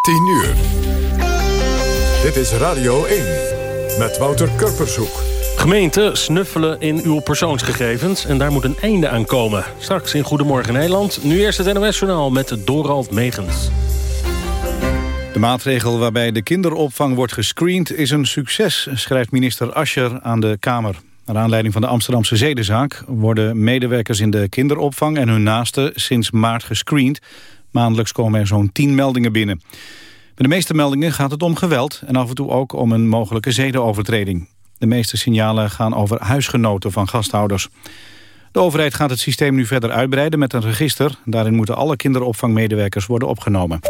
10 uur. Dit is Radio 1 met Wouter Kurpershoek. Gemeenten snuffelen in uw persoonsgegevens en daar moet een einde aan komen. Straks in Goedemorgen Nederland. Nu eerst het NOS-journaal met Dorald Megens. De maatregel waarbij de kinderopvang wordt gescreend is een succes, schrijft minister Ascher aan de Kamer. Naar aanleiding van de Amsterdamse zedenzaak worden medewerkers in de kinderopvang en hun naasten sinds maart gescreend. Maandelijks komen er zo'n 10 meldingen binnen. Bij de meeste meldingen gaat het om geweld en af en toe ook om een mogelijke zedenovertreding. De meeste signalen gaan over huisgenoten van gasthouders. De overheid gaat het systeem nu verder uitbreiden met een register. Daarin moeten alle kinderopvangmedewerkers worden opgenomen.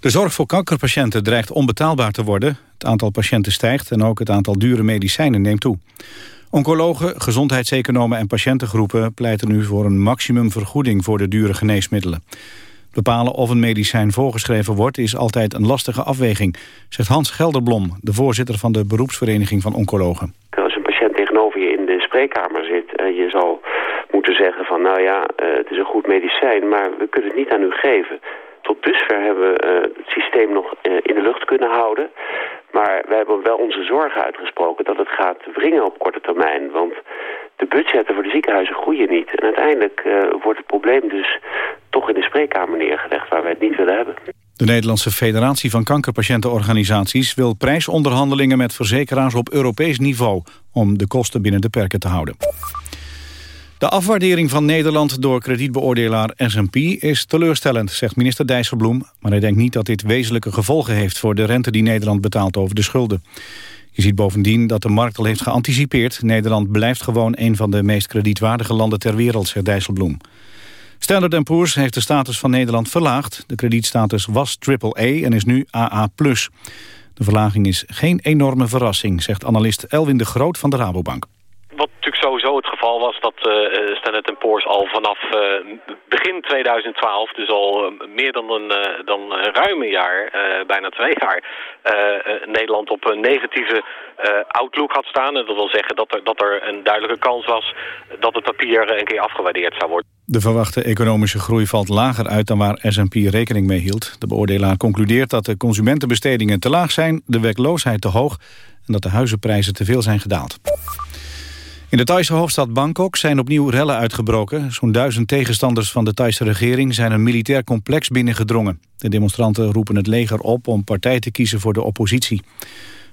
De zorg voor kankerpatiënten dreigt onbetaalbaar te worden. Het aantal patiënten stijgt en ook het aantal dure medicijnen neemt toe. Oncologen, gezondheidseconomen en patiëntengroepen pleiten nu voor een maximumvergoeding voor de dure geneesmiddelen. Bepalen of een medicijn voorgeschreven wordt is altijd een lastige afweging, zegt Hans Gelderblom, de voorzitter van de beroepsvereniging van oncologen. Als een patiënt tegenover je in de spreekkamer zit en je zal moeten zeggen van nou ja, eh, het is een goed medicijn, maar we kunnen het niet aan u geven. Tot dusver hebben we eh, het systeem nog eh, in de lucht kunnen houden. Maar we hebben wel onze zorgen uitgesproken dat het gaat wringen op korte termijn. Want de budgetten voor de ziekenhuizen groeien niet. En uiteindelijk uh, wordt het probleem dus toch in de spreekkamer neergelegd waar wij het niet willen hebben. De Nederlandse Federatie van Kankerpatiëntenorganisaties wil prijsonderhandelingen met verzekeraars op Europees niveau om de kosten binnen de perken te houden. De afwaardering van Nederland door kredietbeoordelaar S&P is teleurstellend, zegt minister Dijsselbloem. Maar hij denkt niet dat dit wezenlijke gevolgen heeft voor de rente die Nederland betaalt over de schulden. Je ziet bovendien dat de markt al heeft geanticipeerd. Nederland blijft gewoon een van de meest kredietwaardige landen ter wereld, zegt Dijsselbloem. Standard Poor's heeft de status van Nederland verlaagd. De kredietstatus was AAA en is nu AA+. De verlaging is geen enorme verrassing, zegt analist Elwin de Groot van de Rabobank wat natuurlijk het geval was dat uh, Standard Poor's al vanaf uh, begin 2012, dus al meer dan een, dan een ruim een jaar, bijna twee jaar, Nederland op een negatieve outlook had staan. En dat wil zeggen dat er, dat er een duidelijke kans was dat het papier een keer afgewaardeerd zou worden. De verwachte economische groei valt lager uit dan waar S&P rekening mee hield. De beoordelaar concludeert dat de consumentenbestedingen te laag zijn, de werkloosheid te hoog en dat de huizenprijzen te veel zijn gedaald. In de Thaise hoofdstad Bangkok zijn opnieuw rellen uitgebroken. Zo'n duizend tegenstanders van de Thaise regering zijn een militair complex binnengedrongen. De demonstranten roepen het leger op om partij te kiezen voor de oppositie.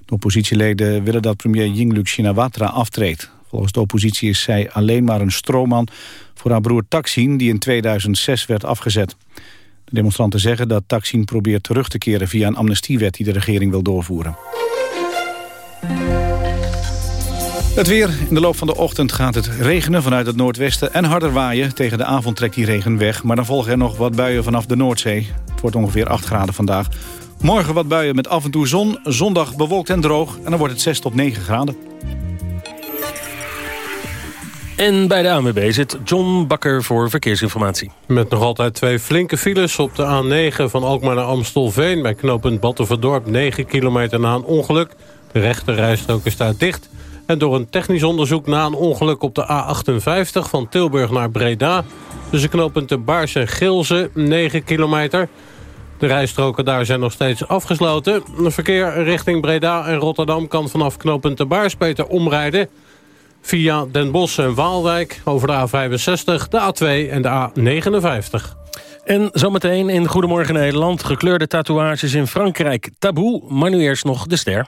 De oppositieleden willen dat premier Yingluck Shinawatra aftreedt. Volgens de oppositie is zij alleen maar een stroomman voor haar broer Taksin... die in 2006 werd afgezet. De demonstranten zeggen dat Taksin probeert terug te keren... via een amnestiewet die de regering wil doorvoeren. Het weer. In de loop van de ochtend gaat het regenen vanuit het noordwesten en harder waaien. Tegen de avond trekt die regen weg, maar dan volgen er nog wat buien vanaf de Noordzee. Het wordt ongeveer 8 graden vandaag. Morgen wat buien met af en toe zon. Zondag bewolkt en droog en dan wordt het 6 tot 9 graden. En bij de ANWB zit John Bakker voor verkeersinformatie. Met nog altijd twee flinke files op de A9 van Alkmaar naar Amstelveen... bij knooppunt Battenverdorp, 9 kilometer na een ongeluk. De rechte rijstrook is daar dicht... En door een technisch onderzoek na een ongeluk op de A58 van Tilburg naar Breda... tussen knooppunten Baars en Gilze, 9 kilometer. De rijstroken daar zijn nog steeds afgesloten. Het verkeer richting Breda en Rotterdam kan vanaf knooppunt Baars beter omrijden... via Den Bosch en Waalwijk over de A65, de A2 en de A59. En zometeen in Goedemorgen Nederland... gekleurde tatoeages in Frankrijk. Taboe, maar nu eerst nog de ster.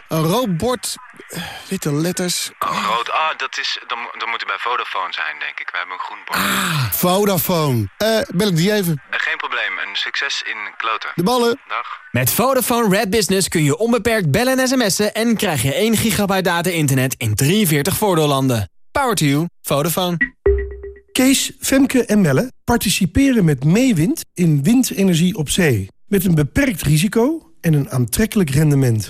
Een rood bord, eh, witte letters. Oh, rood. Ah, dat, is, dan, dan moet het bij Vodafone zijn, denk ik. We hebben een groen bord. Ah, Vodafone. Eh, bel ik die even? Uh, geen probleem. Een succes in kloten. De ballen. Dag. Met Vodafone Red Business kun je onbeperkt bellen en sms'en... en krijg je 1 gigabyte data-internet in 43 voordeellanden. Power to you. Vodafone. Kees, Femke en Melle participeren met Meewind in windenergie op zee. Met een beperkt risico en een aantrekkelijk rendement.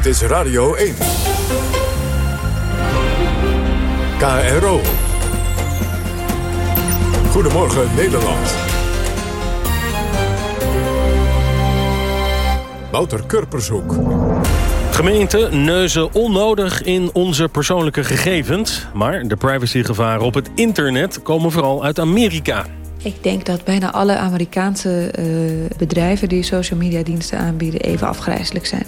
Dit is Radio 1. KRO. Goedemorgen Nederland. Wouter Kurpershoek. Gemeenten neuzen onnodig in onze persoonlijke gegevens. Maar de privacygevaren op het internet komen vooral uit Amerika. Ik denk dat bijna alle Amerikaanse uh, bedrijven die social media diensten aanbieden even afgrijzelijk zijn.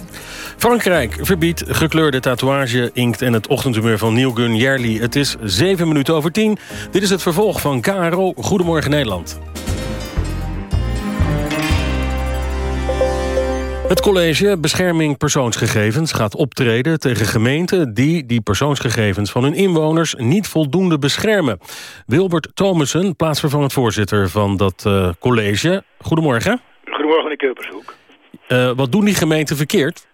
Frankrijk verbiedt gekleurde tatoeage, inkt en het ochtendhumeur van Neil Gunn Jerli. Het is 7 minuten over 10. Dit is het vervolg van KRO Goedemorgen Nederland. Het college Bescherming Persoonsgegevens gaat optreden tegen gemeenten... die die persoonsgegevens van hun inwoners niet voldoende beschermen. Wilbert Thomassen, plaatsvervangend voorzitter van dat uh, college. Goedemorgen. Goedemorgen, meneer Keupershoek. Uh, wat doen die gemeenten verkeerd?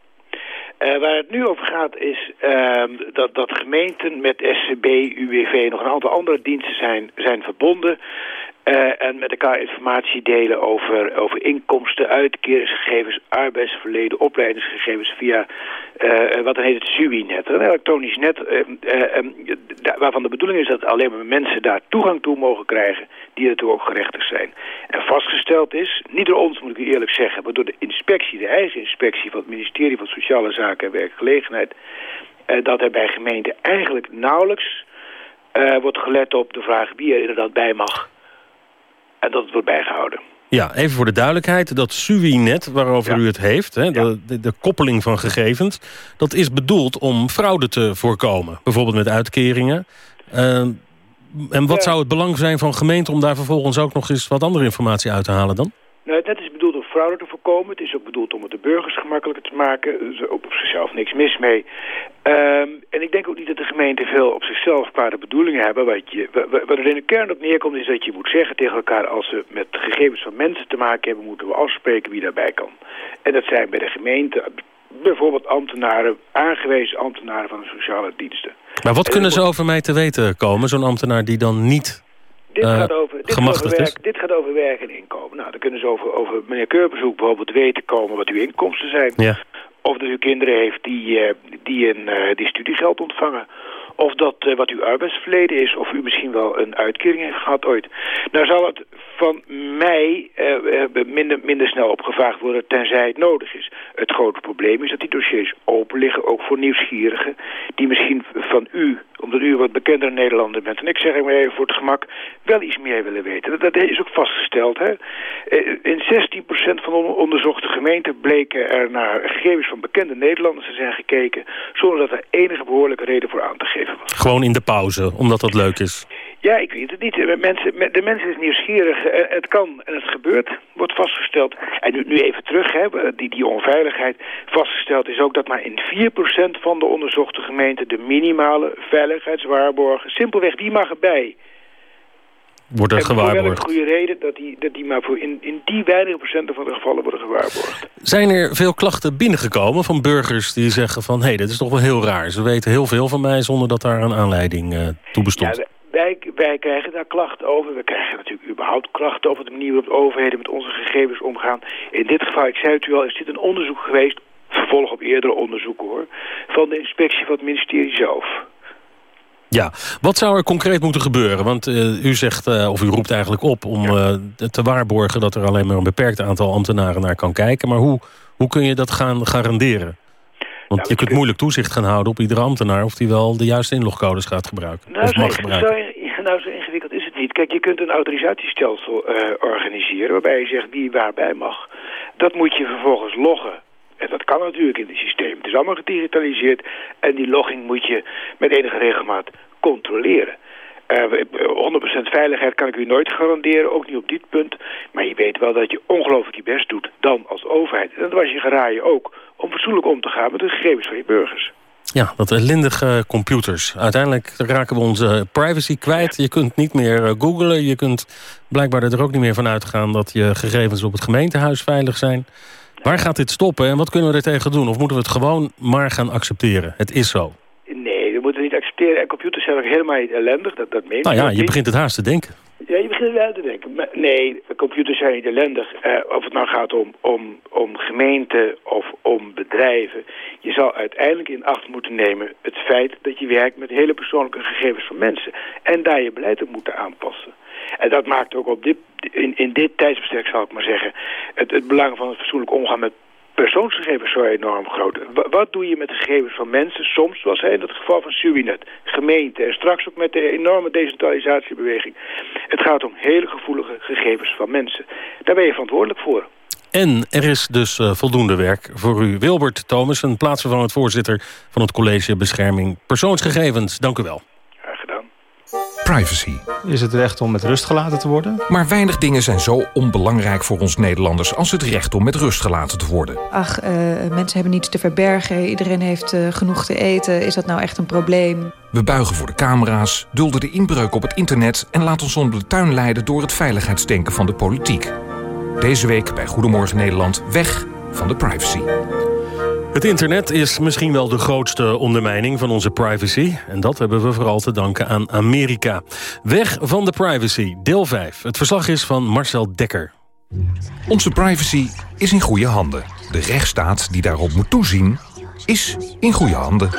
Uh, waar het nu over gaat is uh, dat, dat gemeenten met SCB, UWV nog een aantal andere diensten zijn, zijn verbonden. Uh, en met elkaar informatie delen over, over inkomsten, uitkeringsgegevens, arbeidsverleden, opleidingsgegevens via uh, wat dan heet het SUI-net. Een elektronisch net uh, waarvan de bedoeling is dat alleen maar mensen daar toegang toe mogen krijgen die ertoe ook gerechtigd zijn. En vastgesteld is, niet door ons moet ik u eerlijk zeggen, maar door de inspectie, de eigen inspectie van het ministerie van Sociale Zaken en Werkgelegenheid, dat er bij gemeenten eigenlijk nauwelijks wordt gelet op de vraag wie er inderdaad bij mag en dat het wordt bijgehouden. Ja, even voor de duidelijkheid. Dat SUI-net waarover u het heeft, hè, de, de, de, koppeling van gegevens... dat is bedoeld om fraude te voorkomen. Bijvoorbeeld met uitkeringen. Uh, en wat zou het belang zijn van gemeenten... om daar vervolgens ook nog eens wat andere informatie uit te halen dan? Nou, het is bedoeld fraude te voorkomen. Het is ook bedoeld om het de burgers gemakkelijker te maken. Er is op zichzelf niks mis mee. Um, en ik denk ook niet dat de gemeenten veel op zichzelf kwade bedoelingen hebben. Wat, je, wat er in de kern op neerkomt is dat je moet zeggen tegen elkaar... als we met gegevens van mensen te maken hebben... moeten we afspreken wie daarbij kan. En dat zijn bij de gemeente bijvoorbeeld ambtenaren... aangewezen ambtenaren van de sociale diensten. Maar wat kunnen ze over mij te weten komen? Zo'n ambtenaar die dan niet dit, uh, gaat over, dit, gaat over werk, dit gaat over werk en inkomen. Nou, dan kunnen ze over, over meneer Keurbezoek bijvoorbeeld weten komen wat uw inkomsten zijn. Ja. Of dat u kinderen heeft die, uh, die, een, uh, die studiegeld ontvangen. Of dat uh, wat uw arbeidsverleden is. Of u misschien wel een uitkering heeft gehad ooit. Nou zal het van mij uh, minder, minder snel opgevraagd worden tenzij het nodig is. Het grote probleem is dat die dossiers open liggen, ook voor nieuwsgierigen, die misschien van u, omdat u wat bekender Nederlander bent, en ik zeg maar even voor het gemak, wel iets meer willen weten. Dat, is ook vastgesteld. Hè? In 16% van de onderzochte gemeenten bleken er naar gegevens van bekende Nederlanders te zijn gekeken, zonder dat er enige behoorlijke reden voor aan te geven was. Gewoon in de pauze, omdat dat leuk is. Ja, ik weet het niet. Mensen, de mensen is nieuwsgierig. Het kan en het gebeurt, wordt vastgesteld. En nu, nu even terug, hè, die, die onveiligheid. Vastgesteld is ook dat maar in 4% van de onderzochte gemeenten... de minimale veiligheidswaarborgen, simpelweg, die mag erbij. Wordt er gewaarborgd. En voor goede reden dat die, dat die maar voor in, in die weinige procenten van de gevallen worden gewaarborgd. Zijn er veel klachten binnengekomen van burgers die zeggen van... hé, hey, dit is toch wel heel raar. Ze weten heel veel van mij zonder dat daar een aanleiding uh, toe bestond. Ja, wij, wij krijgen daar klachten over. We krijgen natuurlijk überhaupt klachten over de manier waarop de overheden met onze gegevens omgaan. In dit geval, ik zei het u al, is dit een onderzoek geweest vervolg op eerdere onderzoeken hoor, van de inspectie van het ministerie zelf. Ja, wat zou er concreet moeten gebeuren? Want uh, u zegt, uh, of u roept eigenlijk op om uh, te waarborgen... dat er alleen maar een beperkt aantal ambtenaren naar kan kijken. Maar hoe, hoe kun je dat gaan garanderen? Want nou, je kunt moeilijk toezicht gaan houden op iedere ambtenaar... of die wel de juiste inlogcodes gaat gebruiken. Nou, of mag zo, gebruiken. Zo, nou, zo ingewikkeld is het niet. Kijk, je kunt een autorisatiestelsel organiseren... waarbij je zegt wie waarbij mag. Dat moet je vervolgens loggen en dat kan natuurlijk in het systeem. Het is allemaal gedigitaliseerd. En die logging moet je met enige regelmaat controleren. Uh, 100% veiligheid kan ik u nooit garanderen, ook niet op dit punt. Maar je weet wel dat je ongelooflijk je best doet dan als overheid. En dat was je geraaien ook om fatsoenlijk om te gaan met de gegevens van je burgers. Ja, dat ellendige computers. Uiteindelijk raken we onze privacy kwijt. Je kunt niet meer uh, googlen. Je kunt blijkbaar er ook niet meer van uitgaan... dat je gegevens op het gemeentehuis veilig zijn. Waar gaat dit stoppen en wat kunnen we er tegen doen? Of moeten we het gewoon maar gaan accepteren? Het is zo. Computers zijn ook helemaal niet ellendig. Dat, dat meen nou ja, je niet. begint het haast te denken. Ja, je begint het wel te denken. Maar nee, computers zijn niet ellendig. Uh, of het nou gaat om, om, om gemeenten of om bedrijven. Je zal uiteindelijk in acht moeten nemen het feit dat je werkt met hele persoonlijke gegevens van mensen. En daar je beleid op moeten aanpassen. En dat maakt ook op dit, in, in dit tijdsbestek, zal ik maar zeggen... het, het belang van het fatsoenlijk omgaan met persoonsgegevens zo enorm groot. wat doe je met de gegevens van mensen soms, zoals in het geval van Subinet, gemeente en straks ook met de enorme decentralisatiebeweging. Het gaat om hele gevoelige gegevens van mensen. Daar ben je verantwoordelijk voor. En er is dus uh, voldoende werk voor u. Wilbert Thomassen, plaatsvervangend voorzitter van het College Bescherming Persoonsgegevens. Dank u wel. Privacy. Is het recht om met rust gelaten te worden? Maar weinig dingen zijn zo onbelangrijk voor ons Nederlanders... als het recht om met rust gelaten te worden. Ach, uh, mensen hebben niets te verbergen. Iedereen heeft uh, genoeg te eten. Is dat nou echt een probleem? We buigen voor de camera's, dulden de inbreuk op het internet... en laten ons onder de tuin leiden door het veiligheidsdenken van de politiek. Deze week bij Goedemorgen Nederland weg van de privacy. Het internet is misschien wel de grootste ondermijning van onze privacy. En dat hebben we vooral te danken aan Amerika. Weg van de privacy, deel 5. Het verslag is van Marcel Dekker. Onze privacy is in goede handen. De rechtsstaat die daarop moet toezien, is in goede handen.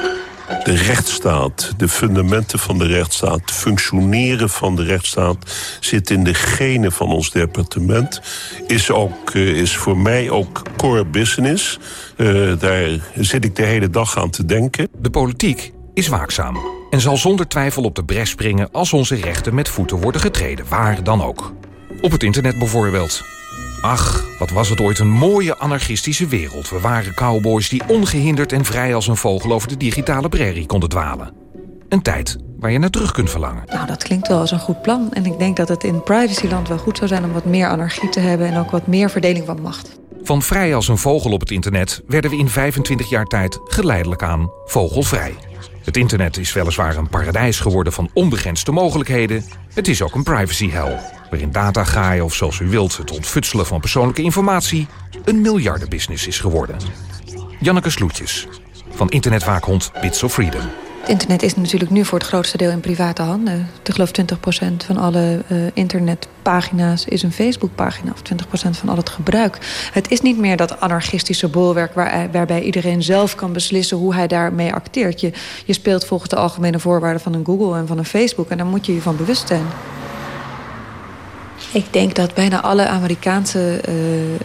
De rechtsstaat, de fundamenten van de rechtsstaat... het functioneren van de rechtsstaat zit in de genen van ons departement. Is, ook, eh, is voor mij ook core business. Uh, daar zit ik de hele dag aan te denken. De politiek is waakzaam en zal zonder twijfel op de bres springen... als onze rechten met voeten worden getreden, waar dan ook. Op het internet bijvoorbeeld. Ach, wat was het ooit een mooie anarchistische wereld. We waren cowboys die ongehinderd en vrij als een vogel... over de digitale prairie konden dwalen. Een tijd waar je naar terug kunt verlangen. Nou, dat klinkt wel als een goed plan. En ik denk dat het in privacyland wel goed zou zijn... om wat meer anarchie te hebben en ook wat meer verdeling van macht. Van vrij als een vogel op het internet... werden we in 25 jaar tijd geleidelijk aan vogelvrij. Het internet is weliswaar een paradijs geworden van onbegrensde mogelijkheden. Het is ook een privacy hell, waarin datagaaien of zoals u wilt... het ontfutselen van persoonlijke informatie een miljardenbusiness is geworden. Janneke Sloetjes, van internetwaakhond Bits of Freedom. Het internet is natuurlijk nu voor het grootste deel in private handen. Ik geloof 20% van alle uh, internetpagina's is een Facebookpagina... of 20% van al het gebruik. Het is niet meer dat anarchistische bolwerk... Waar, waarbij iedereen zelf kan beslissen hoe hij daarmee acteert. Je, speelt volgens de algemene voorwaarden van een Google en van een Facebook... en daar moet je je van bewust zijn. Ik denk dat bijna alle Amerikaanse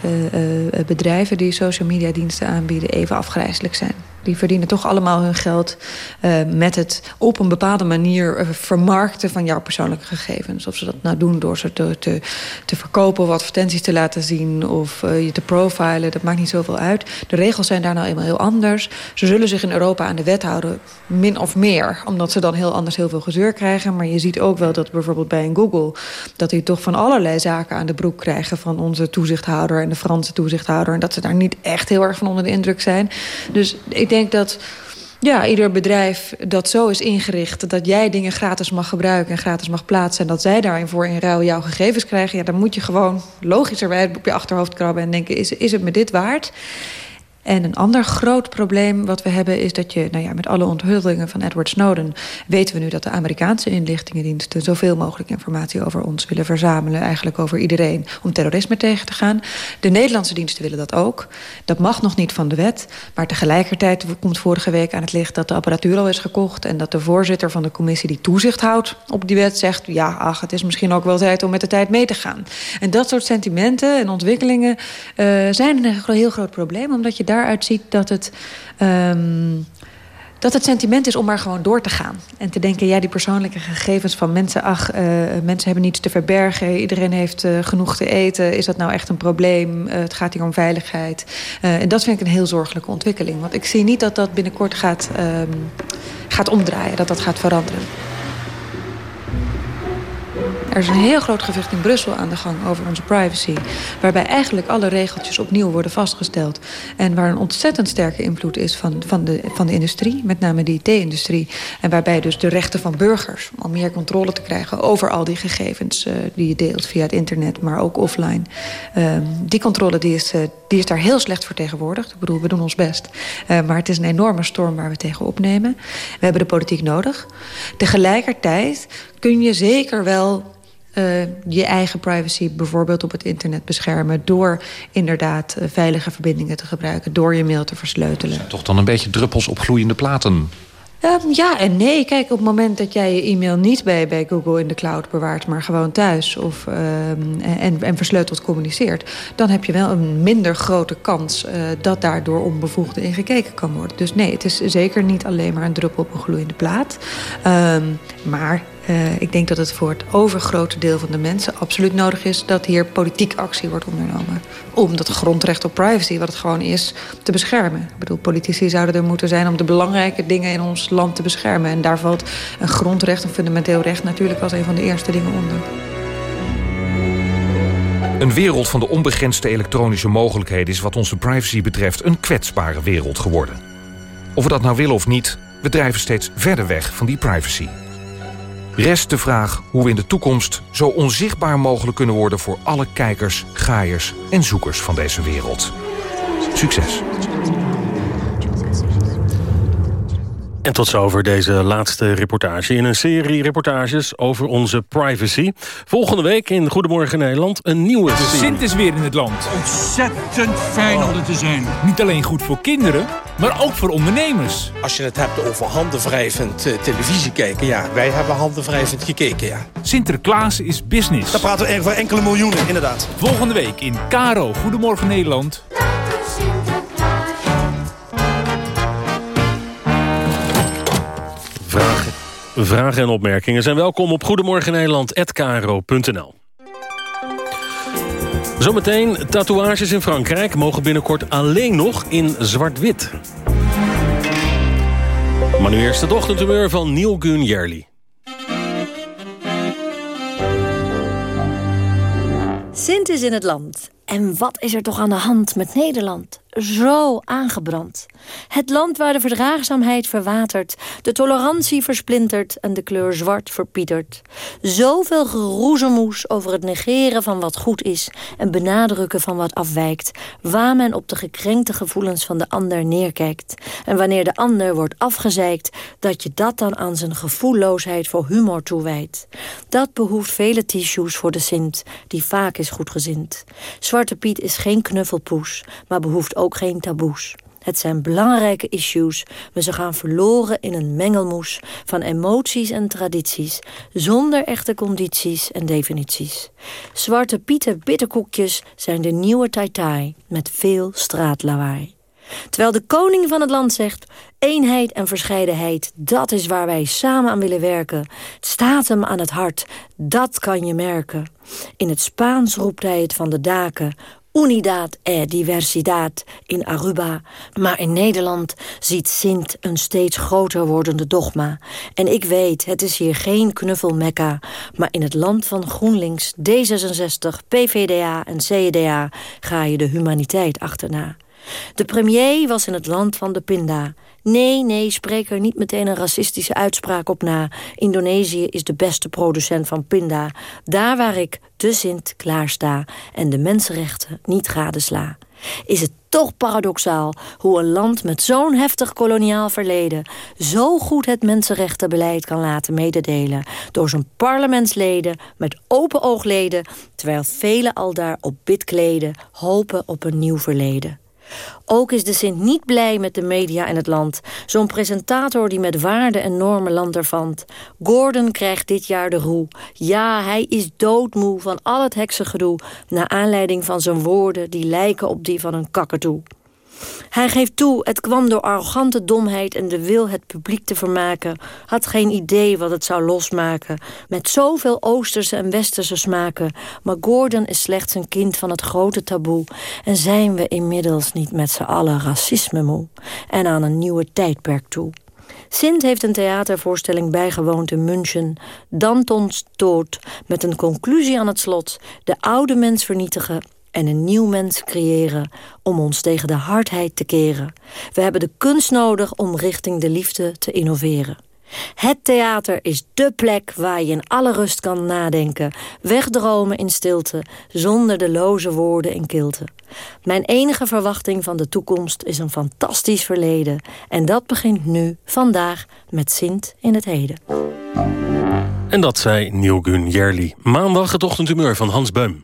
uh, bedrijven... die social media diensten aanbieden even afgrijzelijk zijn. Die verdienen toch allemaal hun geld uh, met het op een bepaalde manier uh, vermarkten van jouw persoonlijke gegevens. Of ze dat nou doen door ze te, te, te verkopen of advertenties te laten zien of uh, je te profilen. Dat maakt niet zoveel uit. De regels zijn daar nou eenmaal heel anders. Ze zullen zich in Europa aan de wet houden, min of meer. Omdat ze dan heel anders heel veel gezeur krijgen. Maar je ziet ook wel dat bijvoorbeeld bij een Google... dat die toch van allerlei zaken aan de broek krijgen... van onze toezichthouder en de Franse toezichthouder. En dat ze daar niet echt heel erg van onder de indruk zijn. Dus ik denk dat ja, ieder bedrijf dat zo is ingericht... dat jij dingen gratis mag gebruiken en gratis mag plaatsen... en dat zij daarin voor in ruil jouw gegevens krijgen... ja, dan moet je gewoon logischerwijs op je achterhoofd krabben en denken... is, is het me dit waard? En een ander groot probleem wat we hebben is dat je... Nou ja, met alle onthullingen van Edward Snowden... weten we nu dat de Amerikaanse inlichtingendiensten... zoveel mogelijk informatie over ons willen verzamelen. Eigenlijk over iedereen om terrorisme tegen te gaan. De Nederlandse diensten willen dat ook. Dat mag nog niet van de wet. Maar tegelijkertijd komt vorige week aan het licht... dat de apparatuur al is gekocht... en dat de voorzitter van de commissie die toezicht houdt op die wet zegt... ja, ach, het is misschien ook wel tijd om met de tijd mee te gaan. En dat soort sentimenten en ontwikkelingen uh, zijn een heel groot probleem... omdat je daaruit ziet dat het... Um, dat het sentiment is om maar gewoon door te gaan. En te denken, ja, die persoonlijke gegevens van mensen... ach, uh, mensen hebben niets te verbergen, iedereen heeft uh, genoeg te eten... is dat nou echt een probleem? Uh, het gaat hier om veiligheid. en dat vind ik een heel zorgelijke ontwikkeling. Want ik zie niet dat dat binnenkort gaat, um, gaat omdraaien, dat dat gaat veranderen. Er is een heel groot gevecht in Brussel aan de gang over onze privacy. Waarbij eigenlijk alle regeltjes opnieuw worden vastgesteld. En waar een ontzettend sterke invloed is van, van, de, van de industrie. Met name de IT-industrie. En waarbij dus de rechten van burgers om meer controle te krijgen over al die gegevens uh, die je deelt via het internet, maar ook offline. Uh, die controle die is, uh, die is daar heel slecht vertegenwoordigd. Ik bedoel, we doen ons best. Uh, maar het is een enorme storm waar we tegen opnemen. We hebben de politiek nodig. Tegelijkertijd kun je zeker wel uh, je eigen privacy bijvoorbeeld op het internet beschermen... door inderdaad uh, veilige verbindingen te gebruiken, door je mail te versleutelen. Toch dan een beetje druppels op gloeiende platen? Uh, ja en nee. Kijk, op het moment dat jij je e-mail niet bij, bij Google in de cloud bewaart... maar gewoon thuis of, en, en versleuteld communiceert... dan heb je wel een minder grote kans dat daardoor onbevoegde ingekeken kan worden. Dus nee, het is zeker niet alleen maar een druppel op een gloeiende plaat. Um, maar uh, ik denk dat het voor het overgrote deel van de mensen absoluut nodig is... dat hier politiek actie wordt ondernomen. Om dat grondrecht op privacy, wat het gewoon is, te beschermen. Ik bedoel, politici zouden er moeten zijn om de belangrijke dingen in ons land te beschermen. En daar valt een grondrecht, een fundamenteel recht... natuurlijk als een van de eerste dingen onder. Een wereld van de onbegrensde elektronische mogelijkheden... is wat onze privacy betreft een kwetsbare wereld geworden. Of we dat nou willen of niet, we drijven steeds verder weg van die privacy... Rest de vraag hoe we in de toekomst zo onzichtbaar mogelijk kunnen worden... voor alle kijkers, gaaiers en zoekers van deze wereld. Succes! En tot zover deze laatste reportage in een serie reportages over onze privacy. Volgende week in Goedemorgen Nederland een nieuwe De Sint is weer in het land. Ontzettend fijn om er te zijn. Niet alleen goed voor kinderen, maar ook voor ondernemers. Als je het hebt over handenwrijvend uh, televisie kijken, ja, wij hebben handenwrijvend gekeken, ja. Sinterklaas is business. Dan praten we over enkele miljoenen, inderdaad. Volgende week in Caro Goedemorgen Nederland. Vragen, en opmerkingen zijn welkom op goedemorgennederland.kro.nl. Zometeen tatoeages in Frankrijk mogen binnenkort alleen nog in zwart-wit. Maar nu eerst ochtendhumeur van Neil Gun Jerli. Sint is in het land. En wat is er toch aan de hand met Nederland? Zo aangebrand. Het land waar de verdraagzaamheid verwatert, de tolerantie versplintert en de kleur zwart verpietert. Zoveel geroezemoes over het negeren van wat goed is en benadrukken van wat afwijkt, waar men op de gekrenkte gevoelens van de ander neerkijkt. En wanneer de ander wordt afgezeikt, dat je dat dan aan zijn gevoelloosheid voor humor toewijdt. Dat behoeft vele tissues voor de Sint, die vaak is goedgezind. Zwarte Piet is geen knuffelpoes, maar behoeft ook geen taboes. Het zijn belangrijke issues, maar ze gaan verloren in een mengelmoes van emoties en tradities, zonder echte condities en definities. Zwarte Pieten bitterkoekjes zijn de nieuwe tai met veel straatlawaai. Terwijl de koning van het land zegt... eenheid en verscheidenheid, dat is waar wij samen aan willen werken. Het staat hem aan het hart, dat kan je merken. In het Spaans roept hij het van de daken... Unidad e diversidad in Aruba. Maar in Nederland ziet Sint een steeds groter wordende dogma. En ik weet, het is hier geen knuffelmekka. Maar in het land van GroenLinks, D66, PVDA en CDA... ga je de humaniteit achterna. De premier was in het land van de pinda. Nee, nee, spreek er niet meteen een racistische uitspraak op na. Indonesië is de beste producent van pinda. Daar waar ik, de Sint, klaar sta en de mensenrechten niet gadesla. Is het toch paradoxaal hoe een land met zo'n heftig koloniaal verleden... zo goed het mensenrechtenbeleid kan laten mededelen... door zijn parlementsleden met open oogleden... terwijl velen al daar op bid kleden, hopen op een nieuw verleden. Ook is de Sint niet blij met de media en het land. Zo'n presentator die met waarden en normen landervant. Gordon krijgt dit jaar de roe. Ja, hij is doodmoe van al het heksengedoe... naar aanleiding van zijn woorden die lijken op die van een kakatoe. Hij geeft toe, het kwam door arrogante domheid en de wil het publiek te vermaken. Had geen idee wat het zou losmaken. Met zoveel Oosterse en Westerse smaken. Maar Gordon is slechts een kind van het grote taboe. En zijn we inmiddels niet met z'n allen racisme moe. En aan een nieuwe tijdperk toe. Sint heeft een theatervoorstelling bijgewoond in München. Dantons dood, met een conclusie aan het slot. De oude mens vernietigen en een nieuw mens creëren om ons tegen de hardheid te keren. We hebben de kunst nodig om richting de liefde te innoveren. Het theater is dé plek waar je in alle rust kan nadenken, wegdromen in stilte, zonder de loze woorden in kilte. Mijn enige verwachting van de toekomst is een fantastisch verleden. En dat begint nu, vandaag, met Sint in het heden. En dat zei Neil Gun Jerli. Maandag het ochtendhumeur van Hans Beum.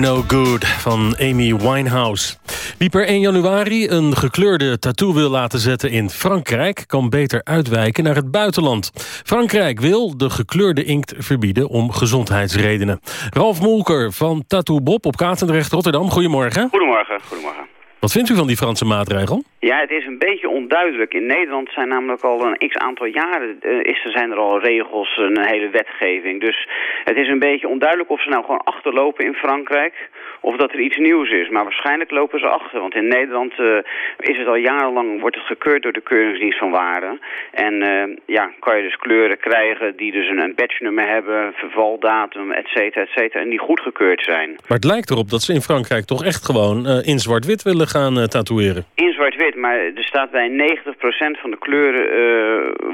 No Good van Amy Winehouse. Wie per 1 januari een gekleurde tattoo wil laten zetten in Frankrijk... kan beter uitwijken naar het buitenland. Frankrijk wil de gekleurde inkt verbieden om gezondheidsredenen. Ralf Molker van Tattoo Bob op Katendrecht, Rotterdam. Goedemorgen. Goedemorgen, goedemorgen. Wat vindt u van die Franse maatregel? Ja, het is een beetje onduidelijk. In Nederland zijn namelijk al een x-aantal jaren uh, is, er zijn er al regels, een hele wetgeving. Dus het is een beetje onduidelijk of ze nou gewoon achterlopen in Frankrijk of dat er iets nieuws is. Maar waarschijnlijk lopen ze achter. Want in Nederland uh, is het al jarenlang, wordt het gekeurd door de Keuringsdienst van Waarde. En uh, ja, kan je dus kleuren krijgen die dus een, een batchnummer hebben, vervaldatum, et cetera, et cetera. En die goedgekeurd zijn. Maar het lijkt erop dat ze in Frankrijk toch echt gewoon in zwart-wit willen gaan tatoeëren. In zwart-wit maar er staat bij 90% van de kleuren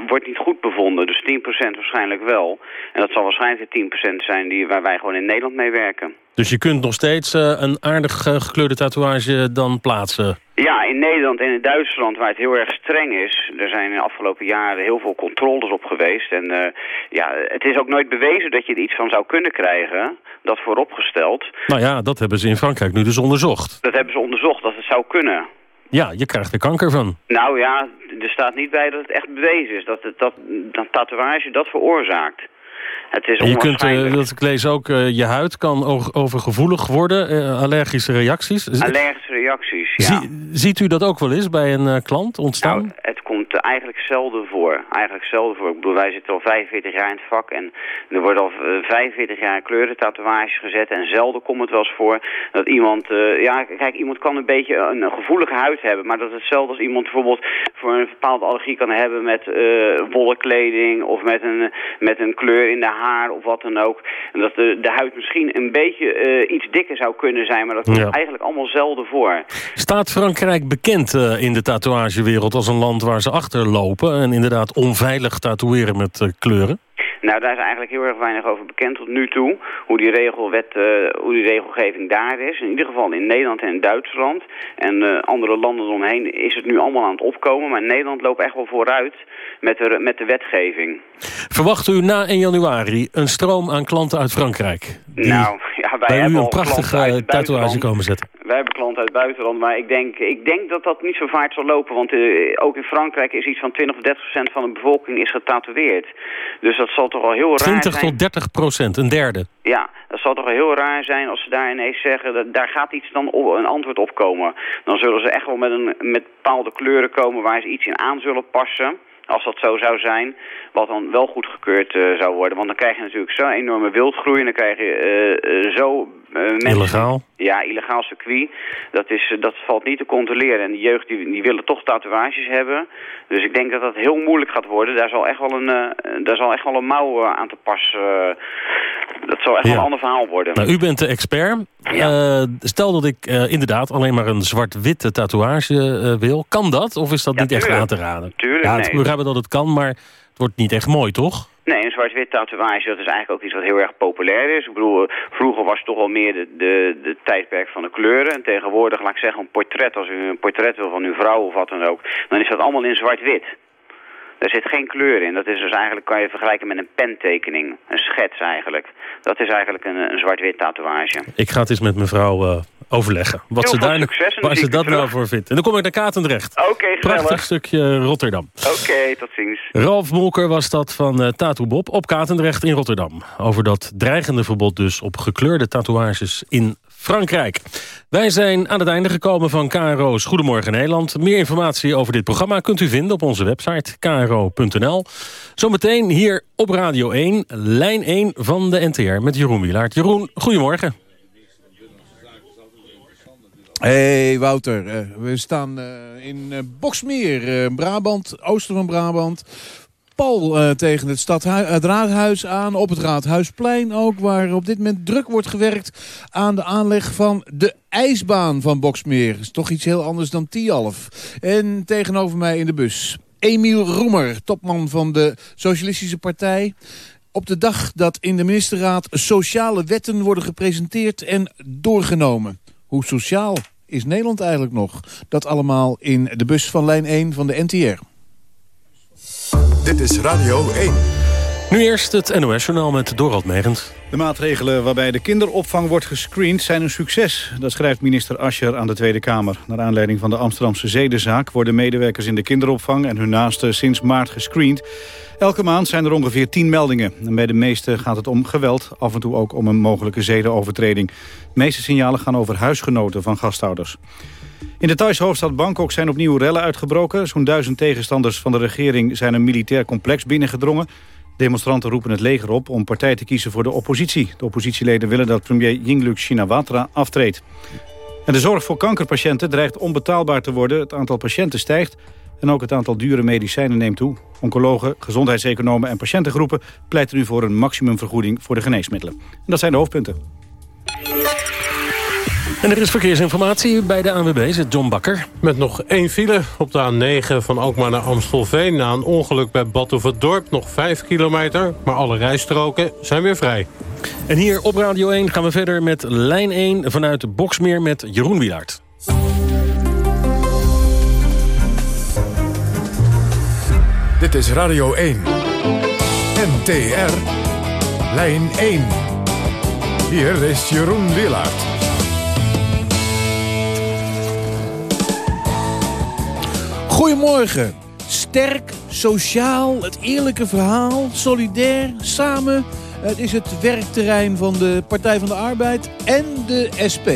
wordt niet goed bevonden. Dus 10% waarschijnlijk wel. En dat zal waarschijnlijk de 10% zijn die, waar wij gewoon in Nederland mee werken. Dus je kunt nog steeds uh, een aardig uh, gekleurde tatoeage dan plaatsen? Ja, in Nederland en in Duitsland, waar het heel erg streng is... er zijn in de afgelopen jaren heel veel controles op geweest. En uh, ja, het is ook nooit bewezen dat je er iets van zou kunnen krijgen. Dat vooropgesteld. Nou ja, dat hebben ze in Frankrijk nu dus onderzocht. Dat hebben ze onderzocht, dat het zou kunnen. Ja, je krijgt er kanker van. Nou ja, er staat niet bij dat het echt bewezen is. Dat, het, dat, dat tatoeage dat veroorzaakt. Het is je kunt, uh, dat ik lees ook, uh, je huid kan overgevoelig worden, uh, allergische reacties. Allergische reacties, ja. Zie, ziet u dat ook wel eens bij een klant ontstaan? Nou, het komt eigenlijk zelden voor. Eigenlijk zelden voor. Ik bedoel, wij zitten al 45 jaar in het vak en er wordt al 45 jaar kleurentatoeages gezet. En zelden komt het wel eens voor dat iemand, ja kijk, iemand kan een beetje een, een, gevoelige huid hebben. Maar dat is hetzelfde als iemand bijvoorbeeld voor een bepaalde allergie kan hebben met wollen kleding of met een, met een kleur in de haar of wat dan ook. En dat de, de huid misschien een beetje uh, iets dikker zou kunnen zijn, maar dat komt ja. eigenlijk allemaal zelden voor. Staat Frankrijk bekend uh, in de tatoeagewereld als een land waar ze achterlopen en inderdaad onveilig tatoeëren met uh, kleuren? Nou, daar is eigenlijk heel erg weinig over bekend tot nu toe. Hoe die, regelwet, uh, hoe die regelgeving daar is. In ieder geval in Nederland en in Duitsland. En uh, andere landen eromheen is het nu allemaal aan het opkomen. Maar Nederland loopt echt wel vooruit met de, met de wetgeving. Verwacht u na 1 januari een stroom aan klanten uit Frankrijk? Nou, ja, wij bij hebben u een prachtige tatoeage komen zetten. Wij hebben klanten uit het buitenland, maar ik denk, ik denk dat dat niet zo vaart zal lopen. Want uh, ook in Frankrijk is iets van 20 of 30 procent van de bevolking is getatoeëerd. Dus dat zal toch wel heel raar 20 zijn. tot 30 procent, een derde. Ja, dat zal toch wel heel raar zijn als ze daar ineens zeggen... Dat, daar gaat iets dan op, een antwoord op komen. Dan zullen ze echt wel met, een, met bepaalde kleuren komen waar ze iets in aan zullen passen als dat zo zou zijn, wat dan wel goedgekeurd uh, zou worden. Want dan krijg je natuurlijk zo'n enorme wildgroei en dan krijg je uh, uh, zo... mensen, illegaal? Ja, illegaal circuit. Dat, is, dat valt niet te controleren. En de jeugd die, die willen toch tatoeages hebben. Dus ik denk dat dat heel moeilijk gaat worden. Daar zal echt wel een, daar zal echt wel een mouw aan te pas... dat zal echt ja. wel een ander verhaal worden. Nou, u bent de expert. Ja. stel dat ik inderdaad alleen maar een zwart-witte tatoeage wil. Kan dat? Of is dat ja, niet tuurlijk. echt aan te raden? Tuurlijk, ja, nee. we begrijpen dat het kan, maar het wordt niet echt mooi, toch? Nee, een zwart-wit tatoeage, dat is eigenlijk ook iets wat heel erg populair is. Ik bedoel, vroeger was het toch wel meer de, de, de tijdperk van de kleuren. En tegenwoordig, laat ik zeggen, een portret. Als u een portret wil van uw vrouw of wat dan ook, dan is dat allemaal in zwart-wit. Er zit geen kleur in. Dat is dus eigenlijk, kan je vergelijken met een pentekening. Een schets eigenlijk. Dat is eigenlijk een, een zwart-wit tatoeage. Ik ga het eens met mevrouw uh, overleggen. Wat Heel ze daar, succes waar ze dat nou voor vindt. En dan kom ik naar Katendrecht. Oké, okay, Prachtig stukje Rotterdam. Oké, tot ziens. Ralf Molker was dat van uh, Tattoo Bob op Katendrecht in Rotterdam. Over dat dreigende verbod dus op gekleurde tatoeages in Frankrijk. Wij zijn aan het einde gekomen van KRO's Goedemorgen Nederland. Meer informatie over dit programma kunt u vinden op onze website kro.nl. Zometeen hier op Radio 1, lijn 1 van de NTR met Jeroen Wielaert. Jeroen, goedemorgen. Hey Wouter, uh, we staan uh, in uh, Boksmeer, Brabant, oosten van Brabant. Pal tegen het, het raadhuis aan, op het Raadhuisplein ook... waar op dit moment druk wordt gewerkt aan de aanleg van de ijsbaan van Boksmeer. is toch iets heel anders dan Tialf. En tegenover mij in de bus, Emiel Roemer, topman van de Socialistische Partij... Op de dag dat in de ministerraad sociale wetten worden gepresenteerd en doorgenomen. Hoe sociaal is Nederland eigenlijk nog? Dat allemaal in de bus van lijn 1 van de NTR. Dit is Radio 1. Nu eerst het NOS-journaal met Dorald Megens. De maatregelen waarbij de kinderopvang wordt gescreend zijn een succes. Dat schrijft minister Ascher aan de Tweede Kamer. Naar aanleiding van de Amsterdamse zedenzaak... worden medewerkers in de kinderopvang en hun naasten sinds maart gescreend. Elke maand zijn er ongeveer 10 meldingen. En bij de meeste gaat het om geweld, af en toe ook om een mogelijke zedenovertreding. De meeste signalen gaan over huisgenoten van gasthouders. In de Thaise hoofdstad Bangkok zijn opnieuw rellen uitgebroken. Zo'n duizend tegenstanders van de regering zijn een militair complex binnengedrongen. Demonstranten roepen het leger op om partij te kiezen voor de oppositie. De oppositieleden willen dat premier Yingluck Shinawatra aftreedt. En de zorg voor kankerpatiënten dreigt onbetaalbaar te worden. Het aantal patiënten stijgt en ook het aantal dure medicijnen neemt toe. Oncologen, gezondheidseconomen en patiëntengroepen pleiten nu voor een maximumvergoeding voor de geneesmiddelen. En dat zijn de hoofdpunten. En er is verkeersinformatie bij de ANWB, zit John Bakker. Met nog één file op de A9 van Alkmaar naar Amstelveen... na een ongeluk bij Dorp nog 5 kilometer. Maar alle rijstroken zijn weer vrij. En hier op Radio 1 gaan we verder met lijn 1 vanuit de Boksmeer met Jeroen Wielaert. Dit is Radio 1. NTR. Lijn 1. Hier is Jeroen Wielaert. Goedemorgen. Sterk, sociaal, het eerlijke verhaal, solidair, samen. Het is het werkterrein van de Partij van de Arbeid en de SP.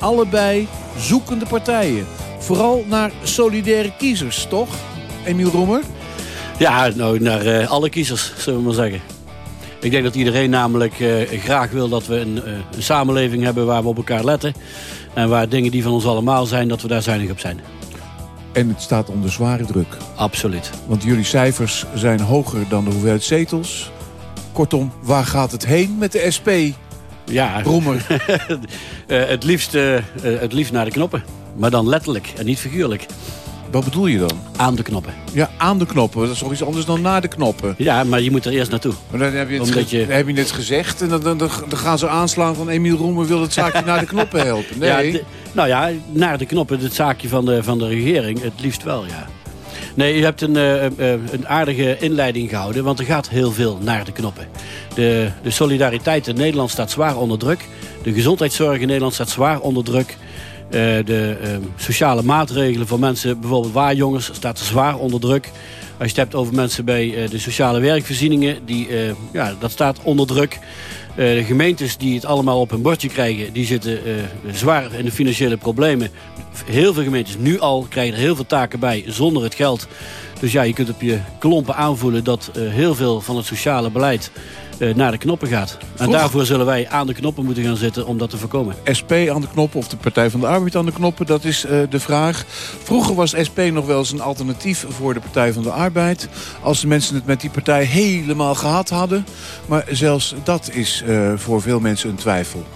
Allebei zoekende partijen. Vooral naar solidaire kiezers, toch? Emiel Roemer? Ja, nou, naar uh, alle kiezers, zullen we maar zeggen. Ik denk dat iedereen namelijk uh, graag wil dat we een, uh, een samenleving hebben waar we op elkaar letten. En waar dingen die van ons allemaal zijn, dat we daar zuinig op zijn. En het staat onder zware druk. Absoluut. Want jullie cijfers zijn hoger dan de hoeveelheid zetels. Kortom, waar gaat het heen met de SP? Ja, Roemer. uh, het, liefst, uh, het liefst naar de knoppen. Maar dan letterlijk en niet figuurlijk. Wat bedoel je dan? Aan de knoppen. Ja, aan de knoppen. Dat is toch iets anders dan naar de knoppen? Ja, maar je moet er eerst naartoe. Maar dan heb je het, Omdat je... heb je net gezegd. En dan, dan, dan, gaan ze aanslaan van Emiel Roemer wil het zaakje naar de knoppen helpen. Nee. Ja, nou ja, naar de knoppen, het zaakje van de, van de regering. Het liefst wel, ja. Nee, je hebt een, uh, een aardige inleiding gehouden, want er gaat heel veel naar de knoppen. De, de solidariteit in Nederland staat zwaar onder druk. De gezondheidszorg in Nederland staat zwaar onder druk. Uh, de uh, sociale maatregelen voor mensen, bijvoorbeeld waarjongens, staat zwaar onder druk. Als je het hebt over mensen bij uh, de sociale werkvoorzieningen, die, ja, dat staat onder druk. de gemeentes die het allemaal op hun bordje krijgen, die zitten zwaar in de financiële problemen. Heel veel gemeentes nu al krijgen er heel veel taken bij zonder het geld. Dus ja, je kunt op je klompen aanvoelen dat heel veel van het sociale beleid uh, naar de knoppen gaat. En daarvoor zullen wij aan de knoppen moeten gaan zitten om dat te voorkomen. SP aan de knoppen of de Partij van de Arbeid aan de knoppen, dat is uh, de vraag. Vroeger was SP nog wel eens een alternatief voor de Partij van de Arbeid. Als de mensen het met die partij helemaal gehad hadden. Maar zelfs dat is uh, voor veel mensen een twijfel.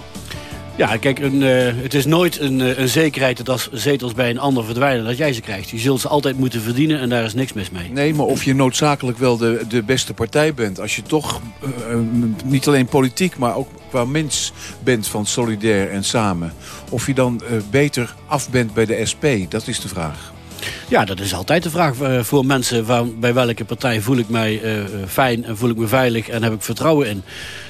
Ja, kijk, een, uh, het is nooit een, uh, een, zekerheid dat als zetels bij een ander verdwijnen... dat jij ze krijgt. Je zult ze altijd moeten verdienen en daar is niks mis mee. Nee, maar of je noodzakelijk wel de, de beste partij bent... als je toch uh, niet alleen politiek, maar ook qua mens bent van solidair en samen... of je dan beter af bent bij de SP, dat is de vraag. Ja, dat is altijd de vraag voor mensen. Van bij welke partij voel ik mij fijn en voel ik me veilig en heb ik vertrouwen in.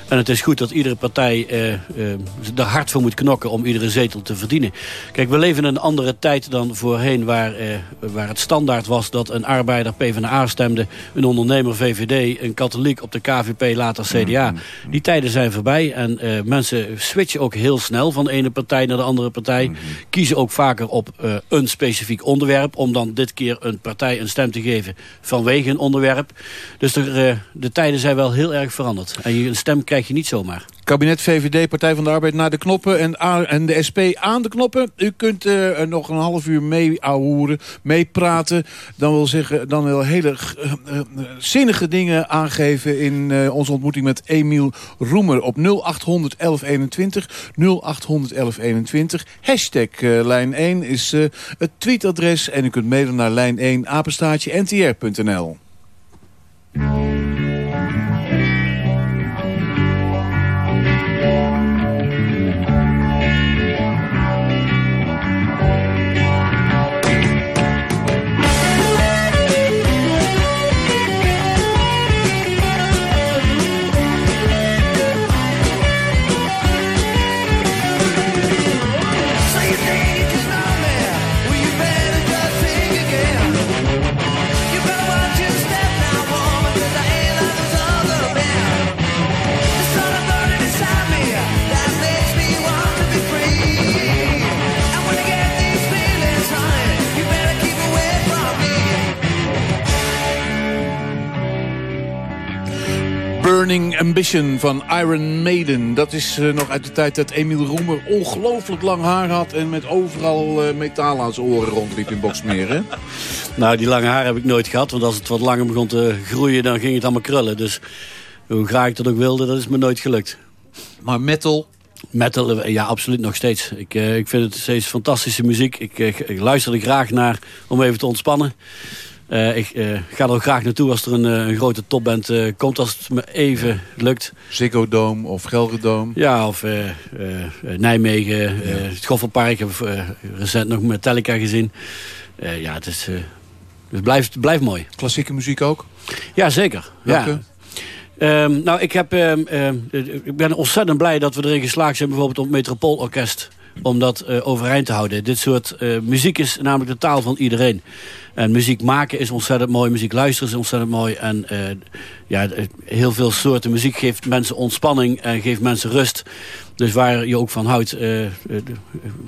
En het is goed dat iedere partij uh, uh, er hard voor moet knokken om iedere zetel te verdienen. Kijk, we leven in een andere tijd dan voorheen waar, uh, waar het standaard was dat een arbeider PvdA stemde, een ondernemer VVD, een katholiek op de KVP, later CDA. Mm -hmm. Die tijden zijn voorbij en mensen switchen ook heel snel van de ene partij naar de andere partij. Mm -hmm. Kiezen ook vaker op een specifiek onderwerp om dan dit keer een partij een stem te geven vanwege een onderwerp. Dus er, de tijden zijn wel heel erg veranderd. En je een stem krijg je niet zomaar. Kabinet VVD, Partij van de Arbeid naar de knoppen en, en de SP aan de knoppen. U kunt uh, nog een half uur mee ouwehoeren, meepraten. Dan wil zeggen, dan wil hele uh, uh, zinnige dingen aangeven in onze ontmoeting met Emiel Roemer op 0800 1121. 0800 1121. Hashtag lijn 1 is het tweetadres en u kunt mailen naar lijn 1 apenstaatje ntr.nl. Burning Ambition van Iron Maiden. Dat is eh, nog uit de tijd dat Emiel Roemer ongelooflijk lang haar had... en met overal uh, metaal aan zijn oren rondliep in Boksmeer, hè? Nou, die lange haar heb ik nooit gehad. Want als het wat langer begon te groeien, dan ging het allemaal krullen. Dus hoe graag ik dat ook wilde, dat is me nooit gelukt. Maar metal? Metal, ja, absoluut nog steeds. Ik, uh, ik vind het steeds fantastische muziek. Ik, ik luister er graag naar om even te ontspannen. Uh, ik uh, ga er ook graag naartoe als er een, een grote topband uh, komt, als het me even lukt. Ziggo Dome of Gelredome? Ja, of Nijmegen, ja. het Goffelpark. Ik heb recent nog Metallica gezien. ja, het, is, het, blijft, blijft mooi. Klassieke muziek ook? Ja, zeker. Ja. Um, nou, ik, heb, um, um, ik ben ontzettend blij dat we erin geslaagd zijn... bijvoorbeeld op het Metropoolorkest om dat uh, overeind te houden. Dit soort uh, muziek is namelijk de taal van iedereen. En muziek maken is ontzettend mooi, muziek luisteren is ontzettend mooi. En uh, ja, heel veel soorten muziek geeft mensen ontspanning en geeft mensen rust. Dus waar je ook van houdt,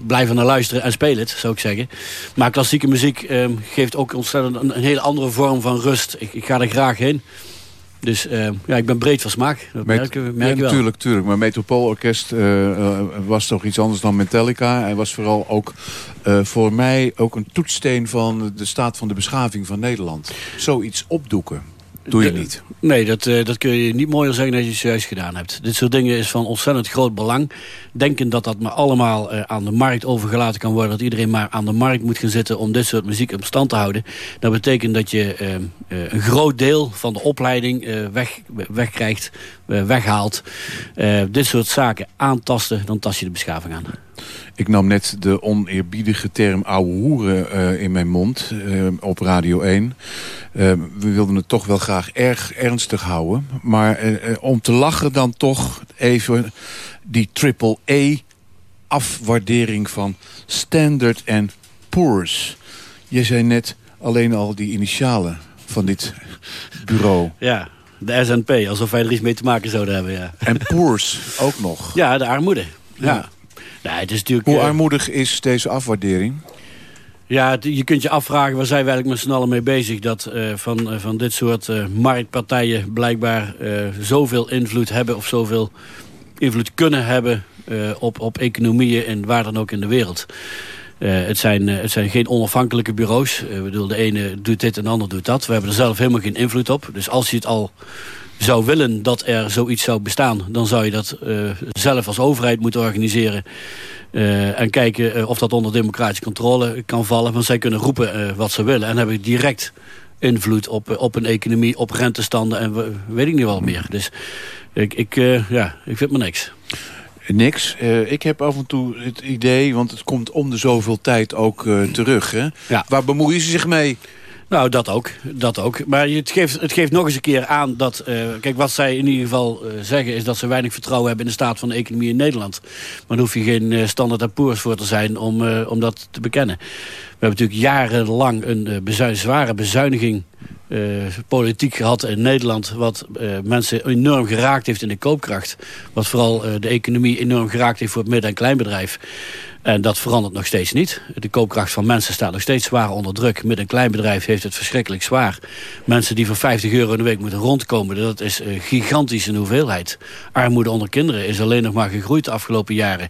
blijf er naar luisteren en speel het, zou ik zeggen. Maar klassieke muziek geeft ook ontzettend een, een, hele andere vorm van rust. Ik, ik ga er graag heen. Dus uh, ja, ik ben breed van smaak. Dat Met, merk, merk ja, natuurlijk, natuurlijk. Maar Metropoolorkest uh, uh, was toch iets anders dan Metallica. En was vooral ook voor mij ook een toetssteen van de staat van de beschaving van Nederland. Zoiets opdoeken. Doe je niet. Nee, dat, uh, dat kun je niet mooier zeggen dat je het juist gedaan hebt. Dit soort dingen is van ontzettend groot belang. Denken dat dat maar allemaal uh, aan de markt overgelaten kan worden. Dat iedereen maar aan de markt moet gaan zitten om dit soort muziek op stand te houden. Dat betekent dat je uh, een groot deel van de opleiding weg, wegkrijgt, weghaalt. dit soort zaken aantasten, dan tast je de beschaving aan. Ik nam net de oneerbiedige term ouwe hoeren uh, in mijn mond uh, op Radio 1. Uh, we wilden het toch wel graag erg ernstig houden. Maar om te lachen dan toch even die triple E afwaardering van Standard en Poor's. Je zei net alleen al die initialen van dit bureau. Ja, de SNP, alsof wij er iets mee te maken zouden hebben, ja. En Poor's ook nog. Ja, de armoede. ja. ja. Nee, het is natuurlijk, Hoe armoedig is deze afwaardering? Ja, je kunt je afvragen, waar zijn we eigenlijk met z'n allen mee bezig... dat uh, van, uh, van dit soort uh, marktpartijen blijkbaar zoveel invloed hebben... of zoveel invloed kunnen hebben op, op economieën en waar dan ook in de wereld. het, zijn, het zijn geen onafhankelijke bureaus. ik bedoel, de ene doet dit en de ander doet dat. We hebben er zelf helemaal geen invloed op. Dus als je het al zou willen dat er zoiets zou bestaan... dan zou je dat uh, zelf als overheid moeten organiseren. Uh, en kijken uh, of dat onder democratische controle kan vallen. Want zij kunnen roepen wat ze willen. En hebben direct invloed op, op een economie, op rentestanden... en weet ik niet wel meer. Dus ik, ik, ja, ik vind me niks. Niks. Uh, ik heb af en toe het idee, want het komt om de zoveel tijd ook uh, terug. Hè? Ja. Waar bemoeien ze zich mee? Nou, dat ook. Dat ook. Maar het geeft, het geeft nog eens een keer aan dat... Uh, kijk, wat zij in ieder geval uh, zeggen... is dat ze weinig vertrouwen hebben in de staat van de economie in Nederland. Maar daar hoef je geen uh, standaard Poor's voor te zijn om, om dat te bekennen. We hebben natuurlijk jarenlang een zware bezuiniging... politiek gehad in Nederland... wat mensen enorm geraakt heeft in de koopkracht. Wat vooral de economie enorm geraakt heeft voor het midden- en kleinbedrijf. En dat verandert nog steeds niet. De koopkracht van mensen staat nog steeds zwaar onder druk. Met een klein bedrijf heeft het verschrikkelijk zwaar. Mensen die voor 50 euro in de week moeten rondkomen... dat is gigantisch in hoeveelheid. Armoede onder kinderen is alleen nog maar gegroeid de afgelopen jaren.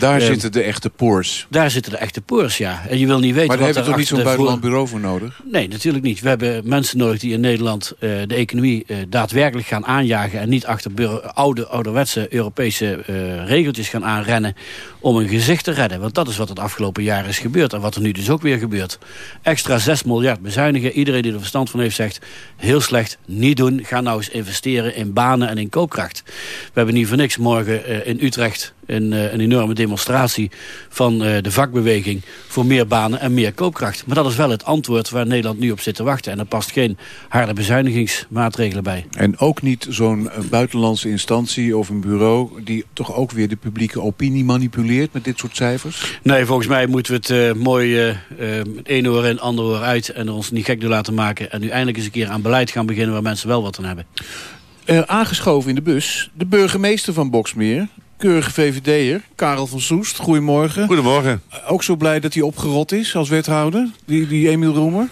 Daar uh, zitten de echte poors. Daar zitten de echte poors, ja. En je wil niet weten maar daar hebben we toch niet zo'n buitenland bureau voor nodig? Nee, natuurlijk niet. We hebben mensen nodig die in Nederland uh, de economie daadwerkelijk gaan aanjagen... en niet achter oude, ouderwetse Europese regeltjes gaan aanrennen... om een gezicht te redden. Want dat is wat het afgelopen jaar is gebeurd. En wat er nu dus ook weer gebeurt. Extra 6 miljard bezuinigen. Iedereen die er verstand van heeft zegt... heel slecht, niet doen. Ga nou eens investeren in banen en in koopkracht. We hebben niet voor niks morgen in Utrecht... Een, uh, een, enorme demonstratie van uh, de vakbeweging... voor meer banen en meer koopkracht. Maar dat is wel het antwoord waar Nederland nu op zit te wachten. En er past geen harde bezuinigingsmaatregelen bij. En ook niet zo'n buitenlandse instantie of een bureau... die toch ook weer de publieke opinie manipuleert met dit soort cijfers? Nee, volgens mij moeten we het uh, mooi uh, één oor in, ander oor uit... en ons niet gek door laten maken. En nu eindelijk eens een keer aan beleid gaan beginnen... waar mensen wel wat aan hebben. aangeschoven in de bus, de burgemeester van Boksmeer keurige VVD'er, Karel van Soest. Goedemorgen. Goedemorgen. Ook zo blij dat hij opgerot is als wethouder, die, die Emiel Roemer?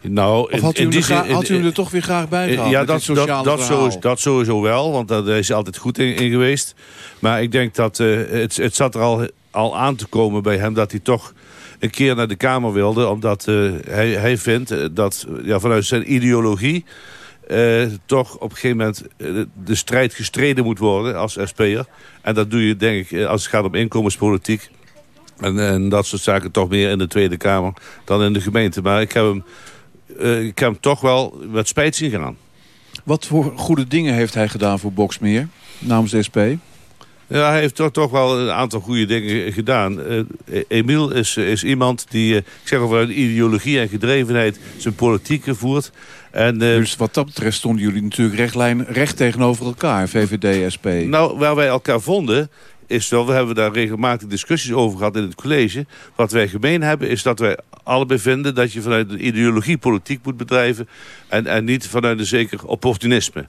Nou, Of had u, in die er zin- had u hem er toch weer graag bij gehad? Ja, dat, dat, dat, sowieso, dat sowieso wel, want daar is hij altijd goed in, in geweest. Maar ik denk dat eh, het, het zat er al, al aan te komen bij hem dat hij toch een keer naar de Kamer wilde. Omdat eh, hij, hij vindt eh, dat ja, vanuit zijn ideologie eh, toch op een gegeven moment eh, de strijd gestreden moet worden als SP'er. En dat doe je denk ik eh, als het gaat om inkomenspolitiek. En, dat soort zaken toch meer in de Tweede Kamer dan in de gemeente. Maar ik heb hem, ik heb hem toch wel met spijt zien gaan. Wat voor goede dingen heeft hij gedaan voor Boksmeer namens de SP? Ja, hij heeft toch, toch wel een aantal goede dingen gedaan. Eh, Emiel is, is iemand die, eh, ik zeg al vanuit ideologie en gedrevenheid zijn politiek voert. En, eh, Dus wat dat betreft stonden jullie natuurlijk rechtlijn, recht tegenover elkaar, VVD, SP. Nou, waar wij elkaar vonden, is wel, we hebben daar regelmatig discussies over gehad in het college. Wat wij gemeen hebben, is dat wij allebei vinden dat je vanuit de ideologie politiek moet bedrijven. En, en niet vanuit een zeker opportunisme.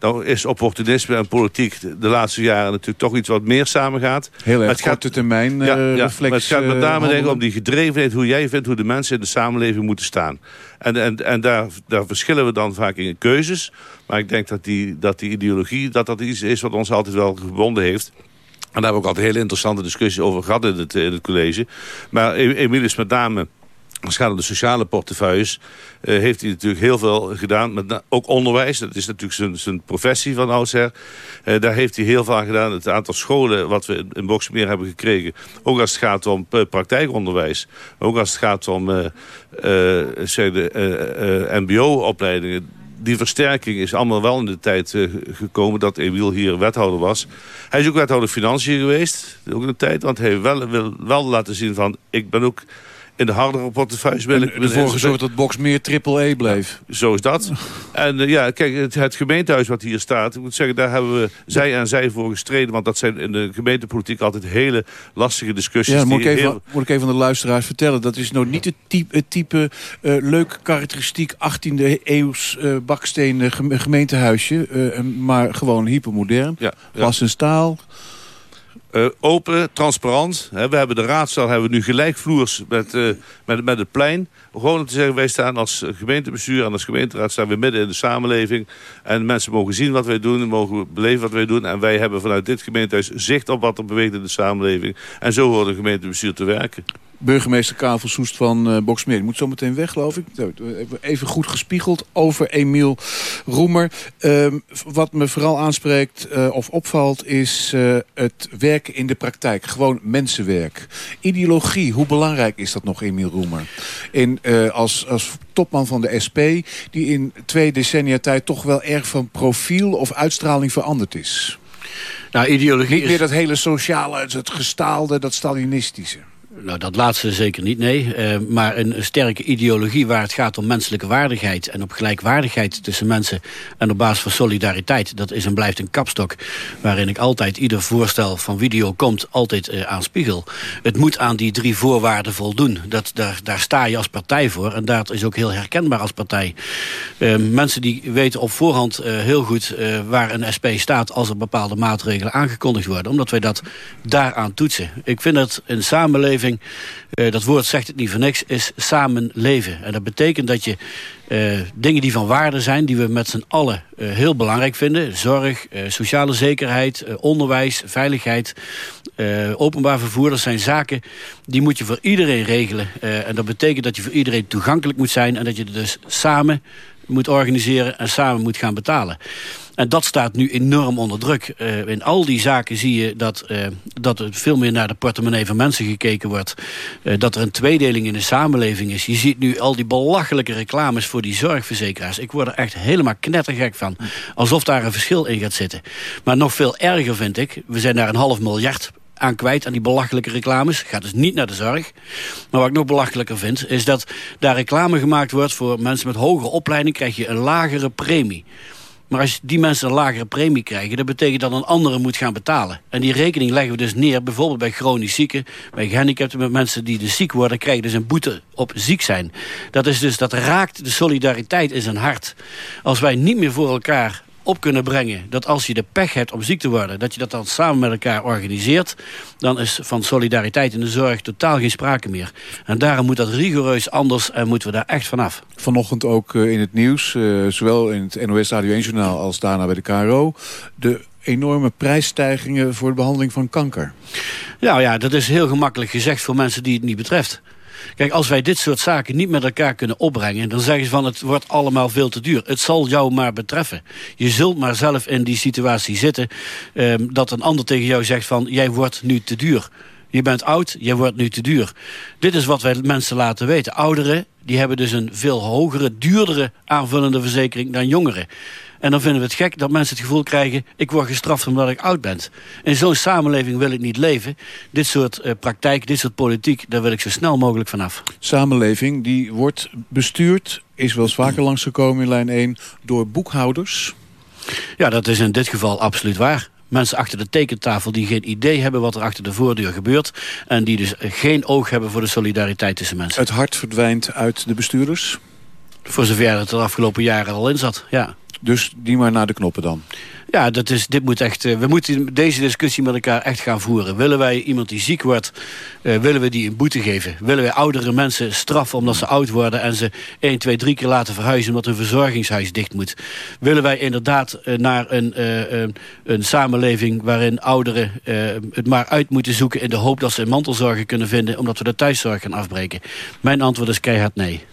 Nou is opportunisme en politiek de laatste jaren natuurlijk toch iets wat meer samengaat. Heel Maar erg korte termijn ja, eh, ja, maar het gaat met eh, name handelen. om die gedrevenheid, hoe jij vindt hoe de mensen in de samenleving moeten staan. En, en, en daar, daar verschillen we dan vaak in keuzes. Maar ik denk dat die, dat die ideologie, dat dat iets is wat ons altijd wel gebonden heeft. En daar hebben we ook altijd hele interessante discussies over gehad in het, het college. Maar E- Emiel is met name... Als gaat om de sociale portefeuilles, eh, heeft hij natuurlijk heel veel gedaan. Met ook onderwijs, dat is natuurlijk zijn, zijn professie van oudsher. Eh, daar heeft hij heel veel aan gedaan. Het aantal scholen wat we in- Boksmeer hebben gekregen. Ook als het gaat om eh, praktijkonderwijs. Ook als het gaat om eh, mbo-opleidingen die versterking is allemaal wel in de tijd eh, gekomen dat Emiel hier wethouder was. Hij is ook wethouder financiën geweest, ook de tijd. Want hij wil wel, wel laten zien van, ik ben ook in de hardere portefeuilles. wil ik- ervoor gezorgd dat Boksmeer triple E bleef. Zo is dat. En eh, ja, kijk, het, het gemeentehuis wat hier staat... ik moet zeggen, daar hebben we zij en zij voor gestreden. Want dat zijn in de gemeentepolitiek altijd hele lastige discussies. Ja, moet ik, even, heel- moet ik even aan de luisteraars vertellen. Dat is nou niet het type, het type eh, leuk karakteristiek 18e eeuws eh bakstenen gem- gemeentehuisje. eh, maar gewoon hypermodern. Ja, ja. Glas en staal. Eh, open, transparant. We hebben de raadzaal hebben we nu gelijkvloers met, eh, met, met het plein. Gewoon te zeggen, wij staan als gemeentebestuur en als gemeenteraad staan we midden in de samenleving. En mensen mogen zien wat wij doen, mogen beleven wat wij doen. En wij hebben vanuit dit gemeentehuis zicht op wat er beweegt in de samenleving. En zo hoort een gemeentebestuur te werken. Burgemeester Kavel Soest van eh Boksmeer. Die moet zo meteen weg, geloof ik. Nou, Even goed gespiegeld over Emiel Roemer. Ehm, wat me vooral aanspreekt eh, of opvalt is eh, het werken in de praktijk. Gewoon mensenwerk. Ideologie, hoe belangrijk is dat nog, Emiel Roemer? In, eh, als, als topman van de SP, die in twee decennia tijd toch wel erg van profiel of uitstraling veranderd is. Nou, ideologie Niet is... meer dat hele sociale, het gestaalde, dat Stalinistische. Nou, dat laatste zeker niet, nee. Eh, maar een, sterke ideologie waar het gaat om menselijke waardigheid... en op gelijkwaardigheid tussen mensen en op basis van solidariteit... dat is en blijft een kapstok waarin ik altijd ieder voorstel van video komt... altijd eh, aanspiegel. Het moet aan die drie voorwaarden voldoen. Dat, daar, daar sta je als partij voor en dat is ook heel herkenbaar als partij. Eh, mensen die weten op voorhand heel goed waar een SP staat... als er bepaalde maatregelen aangekondigd worden. Omdat wij dat daaraan toetsen. Ik vind dat een samenleving, eh, dat woord zegt het niet voor niks... is samenleven. En dat betekent dat je eh, dingen die van waarde zijn... die we met z'n allen eh, heel belangrijk vinden... zorg, sociale zekerheid, onderwijs, veiligheid... openbaar vervoer, dat zijn zaken die moet je voor iedereen regelen. En dat betekent dat je voor iedereen toegankelijk moet zijn... en dat je dus samen moet organiseren en samen moet gaan betalen. En dat staat nu enorm onder druk. Eh, in al die zaken zie je dat, eh, dat er veel meer naar de portemonnee van mensen gekeken wordt. Eh, dat er een tweedeling in de samenleving is. Je ziet nu al die belachelijke reclames voor die zorgverzekeraars. Ik word er echt helemaal knettergek van. Alsof daar een verschil in gaat zitten. Maar nog veel erger vind ik, we zijn daar een half miljard aan kwijt aan die belachelijke reclames. Gaat dus niet naar de zorg. Maar wat ik nog belachelijker vind... is dat daar reclame gemaakt wordt voor mensen met hogere opleiding... krijg je een lagere premie. Maar als die mensen een lagere premie krijgen... dat betekent dat een andere moet gaan betalen. En die rekening leggen we dus neer, bijvoorbeeld bij chronisch zieken... bij gehandicapten, met mensen die dus ziek worden... krijgen dus een boete op ziek zijn. Dat, is dus, dat raakt de solidariteit in zijn hart. Als wij niet meer voor elkaar op kunnen brengen... dat als je de pech hebt om ziek te worden... dat je dat dan samen met elkaar organiseert... dan is van solidariteit in de zorg totaal geen sprake meer. En daarom moet dat rigoureus anders en moeten we daar echt vanaf. Vanochtend ook eh, in het nieuws, eh, zowel in het NOS Radio 1-journaal... als daarna bij de KRO... de enorme prijsstijgingen voor de behandeling van kanker. Nou ja, dat is heel gemakkelijk gezegd voor mensen die het niet betreft. Kijk, als wij dit soort zaken niet met elkaar kunnen opbrengen... dan zeggen ze van het wordt allemaal veel te duur. Het zal jou maar betreffen. Je zult maar zelf in die situatie zitten... Ehm, dat een ander tegen jou zegt van jij wordt nu te duur. Je bent oud, jij wordt nu te duur. Dit is wat wij mensen laten weten. Ouderen die hebben dus een veel hogere, duurdere aanvullende verzekering dan jongeren. En dan vinden we het gek dat mensen het gevoel krijgen... ik word gestraft omdat ik oud ben. In zo'n samenleving wil ik niet leven. Dit soort uh, praktijk, dit soort politiek, daar wil ik zo snel mogelijk vanaf. Samenleving die wordt bestuurd, is wel eens vaker langsgekomen in lijn 1... door boekhouders. Ja, dat is in dit geval absoluut waar. Mensen achter de tekentafel die geen idee hebben wat er achter de voordeur gebeurt... en die dus geen oog hebben voor de solidariteit tussen mensen. Het hart verdwijnt uit de bestuurders? Voor zover het de afgelopen jaren al in zat, ja. Dus die maar naar de knoppen dan? Ja, dat is, dit moet echt, uh, we moeten deze discussie met elkaar echt gaan voeren. Willen wij iemand die ziek wordt, uh, willen we die een boete geven? Willen wij oudere mensen straffen omdat ze oud worden... en ze 1, 2, 3 keer laten verhuizen omdat hun verzorgingshuis dicht moet? Willen wij inderdaad uh, naar een, een, een, samenleving waarin ouderen het maar uit moeten zoeken... in de hoop dat ze een mantelzorger kunnen vinden... omdat we de thuiszorg gaan afbreken? Mijn antwoord is keihard nee.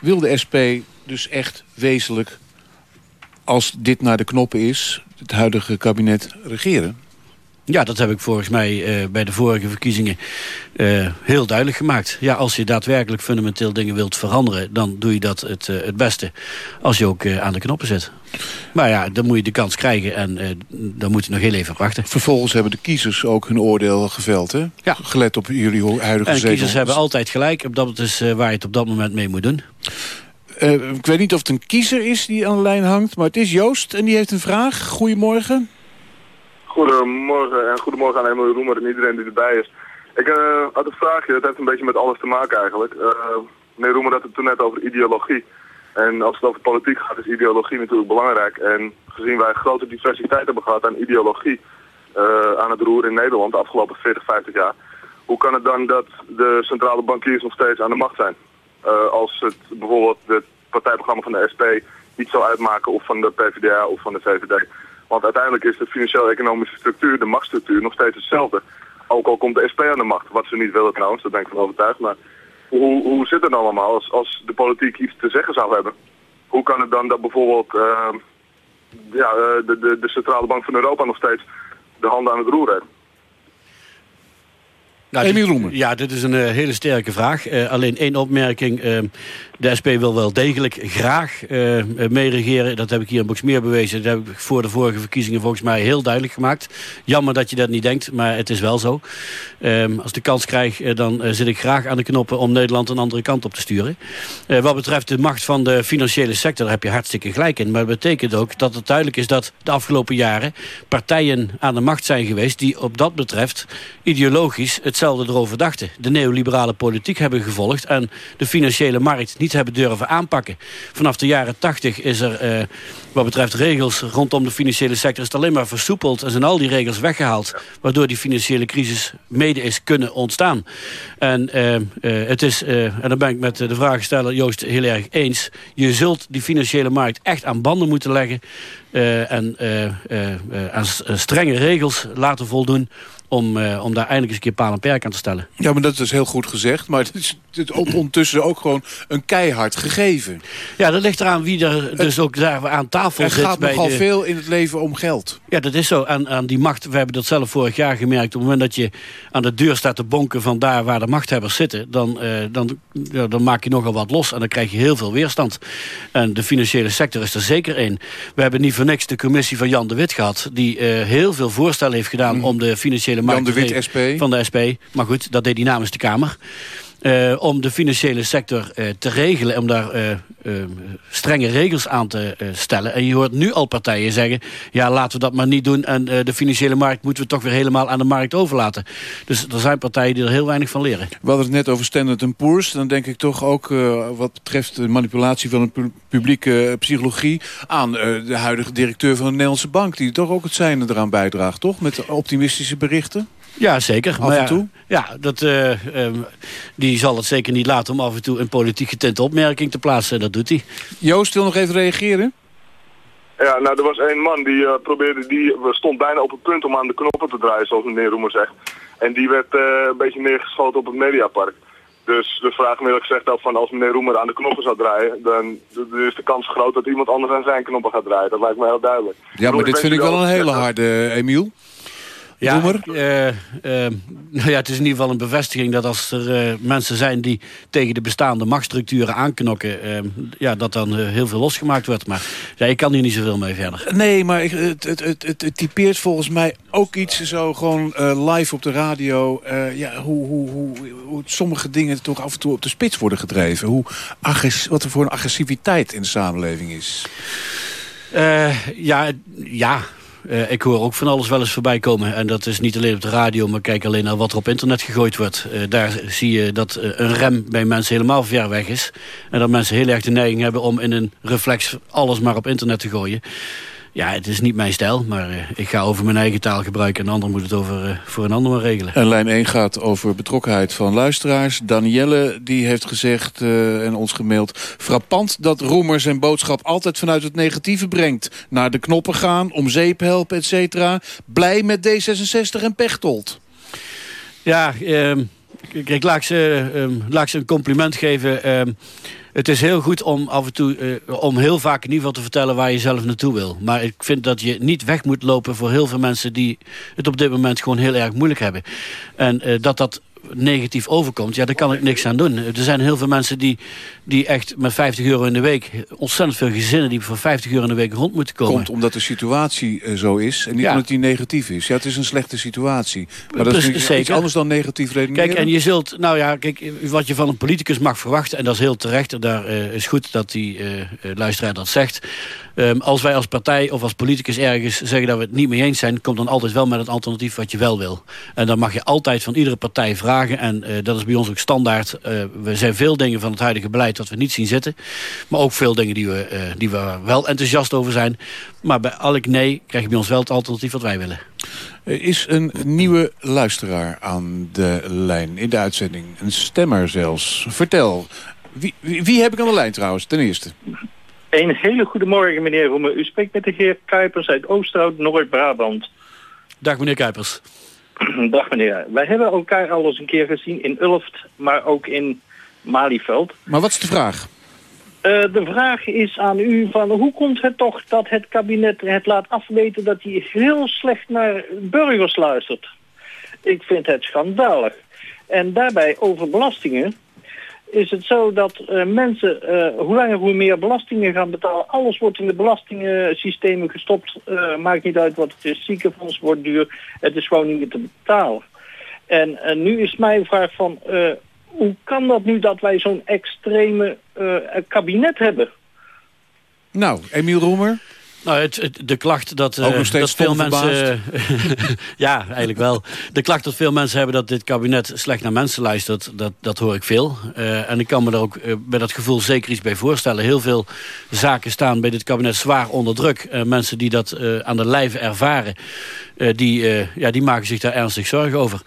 Wil de SP dus echt wezenlijk als dit naar de knoppen is, het huidige kabinet regeren? Ja, dat heb ik volgens mij uh, bij de vorige verkiezingen uh, heel duidelijk gemaakt. Ja, als je daadwerkelijk fundamenteel dingen wilt veranderen... dan doe je dat het, uh, het beste als je ook aan de knoppen zet. Maar ja, dan moet je de kans krijgen en dan moet je nog heel even wachten. Vervolgens hebben de kiezers ook hun oordeel geveld, hè? Ja. Gelet op jullie huidige En de kiezers hebben altijd gelijk. Dat is waar je het op dat moment mee moet doen. Uh, ik weet niet of het een kiezer is die aan de lijn hangt, maar het is Joost en die heeft een vraag. Goedemorgen. Goedemorgen en goedemorgen aan Emily Roemer en iedereen die erbij is. Ik uh, had een vraagje, dat heeft een beetje met alles te maken eigenlijk. Uh, meneer Roemer had het toen net over ideologie. En als het over politiek gaat is ideologie natuurlijk belangrijk. En gezien wij grote diversiteit hebben gehad aan ideologie aan het roer in Nederland de afgelopen 40, 50 jaar. Hoe kan het dan dat de centrale bankiers nog steeds aan de macht zijn? Uh, als het bijvoorbeeld het partijprogramma van de SP niet zou uitmaken of van de PvdA of van de VVD. Want uiteindelijk is de financieel-economische structuur, de machtsstructuur, nog steeds hetzelfde. Ook al komt de SP aan de macht, wat ze niet willen trouwens, daar ben ik van overtuigd. Maar hoe, hoe zit het allemaal als, als de politiek iets te zeggen zou hebben? Hoe kan het dan dat bijvoorbeeld uh, ja, de, de, de Centrale Bank van Europa nog steeds de handen aan het roer heeft? Nou, dit, ja, dit is een uh, hele sterke vraag. Uh, alleen één opmerking. Uh, de SP wil wel degelijk graag meeregeren. Dat heb ik hier in Boxmeer bewezen. Dat heb ik voor de vorige verkiezingen volgens mij heel duidelijk gemaakt. Jammer dat je dat niet denkt, maar het is wel zo. Ehm, als ik de kans krijg, dan zit ik graag aan de knoppen... om Nederland een andere kant op te sturen. wat betreft de macht van de financiële sector... daar heb je hartstikke gelijk in. Maar dat betekent ook dat het duidelijk is dat de afgelopen jaren... partijen aan de macht zijn geweest... die op dat betreft ideologisch het hetzelfde erover dachten. De neoliberale politiek hebben gevolgd... en de financiële markt niet hebben durven aanpakken. Vanaf de jaren 80 is er, eh, wat betreft regels rondom de financiële sector... is het alleen maar versoepeld en zijn al die regels weggehaald... waardoor die financiële crisis mede is kunnen ontstaan. En uh, uh, het is, en dan ben ik met de vraagsteller Joost heel erg eens... je zult die financiële markt echt aan banden moeten leggen... en strenge regels laten voldoen om, uh, om daar eindelijk eens een keer paal en perk aan te stellen. Ja, maar dat is heel goed gezegd. Maar het is, het ondertussen ook gewoon een keihard gegeven. Ja, dat ligt eraan wie er dus ook daar aan tafel er zit. Er gaat nogal de... veel in het leven om geld. Ja, dat is zo. Aan, aan die macht, we hebben dat zelf vorig jaar gemerkt. Op het moment dat je aan de deur staat te bonken van daar waar de machthebbers zitten... dan, uh, dan, ja, dan maak je nogal wat los en dan krijg je heel veel weerstand. En de financiële sector is er zeker één. We hebben niet voor niks de commissie van Jan de Wit gehad... die uh, heel veel voorstellen heeft gedaan mm. om de financiële Jan de Wit, SP. Van de SP. Maar goed, dat deed hij namens de Kamer. Eh, om de financiële sector eh, te regelen, om daar eh, strenge regels aan te stellen. En je hoort nu al partijen zeggen, ja laten we dat maar niet doen en de financiële markt moeten we toch weer helemaal aan de markt overlaten. Dus er zijn partijen die er heel weinig van leren. We hadden het net over Standard Poor's. Dan denk ik toch ook wat betreft de manipulatie van een publieke psychologie aan de huidige directeur van de Nederlandse Bank, die toch ook het zijne eraan bijdraagt, toch? Met optimistische berichten. Ja, zeker. Af en toe? Ja, dat, uh, um, die zal het zeker niet laten om af en toe een politiek getinte opmerking te plaatsen. Dat doet hij. Joost wil nog even reageren? Ja, nou, er was één man die uh, probeerde, die stond bijna op het punt om aan de knoppen te draaien, zoals meneer Roemer zegt. En die werd uh, een beetje neergeschoten op het Mediapark. Dus de vraag gezegd dat van als meneer Roemer aan de knoppen zou draaien, dan is de kans groot dat iemand anders aan zijn knoppen gaat draaien. Dat lijkt me heel duidelijk. Ja, maar dit vind ik wel een hele harde, Emiel. Ja, uh, uh, nou ja, het is in ieder geval een bevestiging dat als er uh, mensen zijn die tegen de bestaande machtsstructuren aanknokken, ja, dat dan heel veel losgemaakt wordt. Maar ja, ik kan hier niet zoveel mee verder. Nee, maar het, het, het, het, typeert volgens mij ook iets zo gewoon live op de radio. ja, hoe, hoe, hoe, hoe sommige dingen toch af en toe op de spits worden gedreven. Hoe wat er voor een agressiviteit in de samenleving is. ja, ja. Uh, ik hoor ook van alles wel eens voorbij komen. En dat is niet alleen op de radio, maar kijk alleen naar wat er op internet gegooid wordt. Uh, daar zie je dat uh, een rem bij mensen helemaal ver weg is. En dat mensen heel erg de neiging hebben om in een reflex alles maar op internet te gooien. Ja, het is niet mijn stijl, maar uh, ik ga over mijn eigen taal gebruiken... en een ander moet het over, uh, voor een ander maar regelen. En lijn 1 gaat over betrokkenheid van luisteraars. Danielle die heeft gezegd uh, en ons gemaild... frappant dat Roemer zijn boodschap altijd vanuit het negatieve brengt. Naar de knoppen gaan, om zeep helpen, et cetera. Blij met D66 en Pechtold. Ja, kijk, laat ze, um, laat ze een compliment geven... Het is heel goed om af en toe, uh, om heel vaak in ieder geval te vertellen waar je zelf naartoe wil. Maar ik vind dat je niet weg moet lopen voor heel veel mensen die het op dit moment gewoon heel erg moeilijk hebben. En uh, dat dat negatief overkomt, ja, daar kan ik niks aan doen. Er zijn heel veel mensen die, die echt met 50 euro in de week... ontzettend veel gezinnen die voor 50 euro in de week rond moeten komen. Komt omdat de situatie uh, zo is en niet omdat die negatief is. Ja, het is een slechte situatie. Maar dat is iets anders dan negatief redeneren. Kijk, en je zult, nou ja, kijk, wat je van een politicus mag verwachten... en dat is heel terecht, en daar uh, is goed dat die uh, luisteraar dat zegt... Um, als wij als partij of als politicus ergens zeggen dat we het niet mee eens zijn... komt dan altijd wel met het alternatief wat je wel wil. En dan mag je altijd van iedere partij vragen. En uh, dat is bij ons ook standaard. Uh, we zijn veel dingen van het huidige beleid dat we niet zien zitten. Maar ook veel dingen die we, uh, die we wel enthousiast over zijn. Maar bij elk nee krijg je bij ons wel het alternatief wat wij willen. Er is een nieuwe luisteraar aan de lijn in de uitzending. Een stemmer zelfs. Vertel, wie, wie, wie heb ik aan de lijn trouwens, ten eerste? Een hele goede morgen, meneer Roemer. U spreekt met de heer Kuipers uit Oosterhout, Noord-Brabant. Dag, meneer Kuipers. Dag, meneer. Wij hebben elkaar al eens een keer gezien in Ulft, maar ook in Malieveld. Maar wat is de vraag? Uh, de vraag is aan u van hoe komt het toch dat het kabinet het laat afweten dat hij heel slecht naar burgers luistert? Ik vind het schandalig. En daarbij over belastingen is het zo dat uh, mensen uh, hoe langer hoe meer belastingen gaan betalen. Alles wordt in de belastingensystemen gestopt. Uh, maakt niet uit wat het is. Ziekenfonds wordt duur. Het is gewoon niet meer te betalen. En nu is mijn vraag van... hoe kan dat nu dat wij zo'n extreme kabinet hebben? Nou, Emiel Roemer? Nou, het, de klacht dat, uh, dat veel mensen... ja, eigenlijk wel. De klacht dat veel mensen hebben dat dit kabinet slecht naar mensen luistert... dat, dat hoor ik veel. Uh, en ik kan me daar ook uh, bij dat gevoel zeker iets bij voorstellen. Heel veel zaken staan bij dit kabinet zwaar onder druk. mensen die dat aan de lijve ervaren... die, ja, die maken zich daar ernstig zorgen over.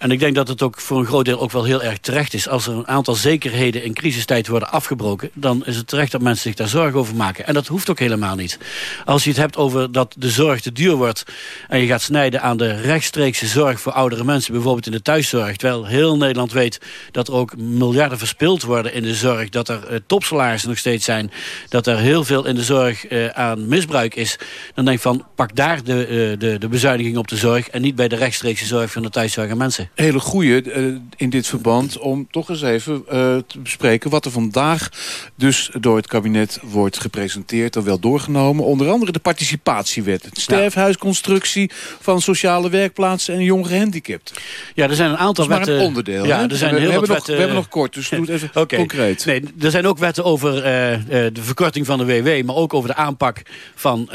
En ik denk dat het ook voor een groot deel ook wel heel erg terecht is. Als er een aantal zekerheden in crisistijd worden afgebroken... dan is het terecht dat mensen zich daar zorgen over maken. En dat hoeft ook helemaal niet. Als je het hebt over dat de zorg te duur wordt... en je gaat snijden aan de rechtstreekse zorg voor oudere mensen... bijvoorbeeld in de thuiszorg... terwijl heel Nederland weet dat er ook miljarden verspild worden in de zorg... dat er uh, topsalarissen nog steeds zijn... dat er heel veel in de zorg uh, aan misbruik is... dan denk ik van, pak daar de, uh, de, de bezuiniging op de zorg... en niet bij de rechtstreekse zorg van de thuiszorg aan mensen. Hele goede uh, in dit verband... om toch eens even uh, te bespreken wat er vandaag dus door het kabinet wordt gepresenteerd... en wel doorgenomen. Onder andere de participatiewet. Het sterfhuisconstructie van sociale werkplaatsen en jonge gehandicapten. Ja, er zijn een aantal wetten... maar een onderdeel. Ja, er zijn we, heel we, wat hebben nog, wetten... we hebben nog kort, dus doe het even okay. concreet. Nee, er zijn ook wetten over uh, de verkorting van de WW... maar ook over de aanpak van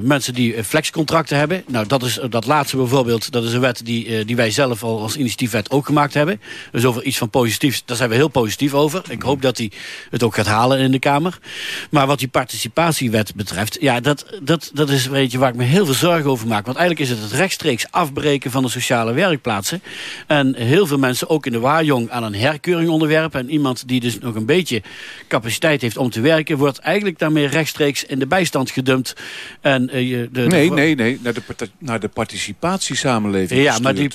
mensen die flexcontracten hebben. Nou, dat, is, dat laatste bijvoorbeeld, dat is een wet die, die wij zelf al als initiatiefwet ook gemaakt hebben. Dus over iets van positiefs, daar zijn we heel positief over. Ik hoop dat hij het ook gaat halen in de Kamer. Maar wat die participatiewet betreft, ja, dat, dat, dat is weet je, waar ik me heel veel zorgen over maak. Want eigenlijk is het het rechtstreeks afbreken van de sociale werkplaatsen. En heel veel mensen, ook in de Waarjong, aan een herkeuring onderwerpen. En iemand die dus nog een beetje capaciteit heeft om te werken... wordt eigenlijk daarmee rechtstreeks in de bijstand gedumpt. En, uh, de, nee, nee, nee, naar de, naar de participatiesamenleving Ja, maar die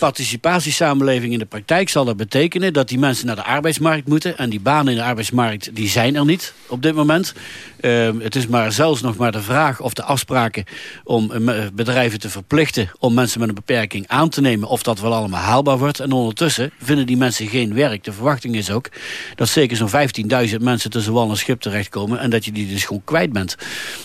participatiesamenleving in de praktijk zal dat betekenen... dat die mensen naar de arbeidsmarkt moeten. En die banen in de arbeidsmarkt, die zijn er niet op dit moment. Uh, het is maar zelfs nog maar de vraag of de afspraken om uh, bedrijven te verplichten... om mensen met een beperking aan te nemen, of dat wel allemaal haalbaar wordt. En ondertussen vinden die mensen geen werk. De verwachting is ook dat zeker zo'n 15.000 mensen tussen wal en schip terechtkomen... en dat je die dus gewoon kwijt bent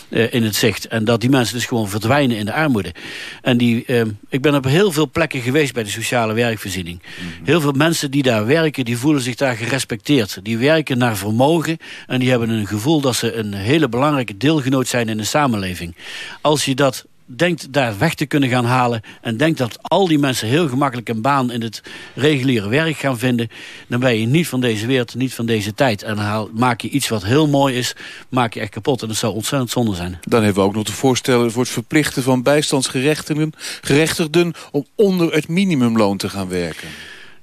uh, in het zicht. En dat die mensen dus gewoon verdwijnen in de armoede. En die, ehm, ik ben op heel veel plekken geweest bij de sociale werkvoorziening. Mm -hmm. Heel veel mensen die daar werken, die voelen zich daar gerespecteerd. Die werken naar vermogen en die hebben een gevoel dat ze een hele belangrijke deelgenoot zijn in de samenleving. Als je dat denkt daar weg te kunnen gaan halen... en denkt dat al die mensen heel gemakkelijk een baan in het reguliere werk gaan vinden... dan ben je niet van deze wereld, niet van deze tijd. En dan maak je iets wat heel mooi is, maak je echt kapot. En dat zou ontzettend zonde zijn. Dan hebben we ook nog de voorstellen voor het verplichten van bijstandsgerechtigden... gerechtigden om onder het minimumloon te gaan werken.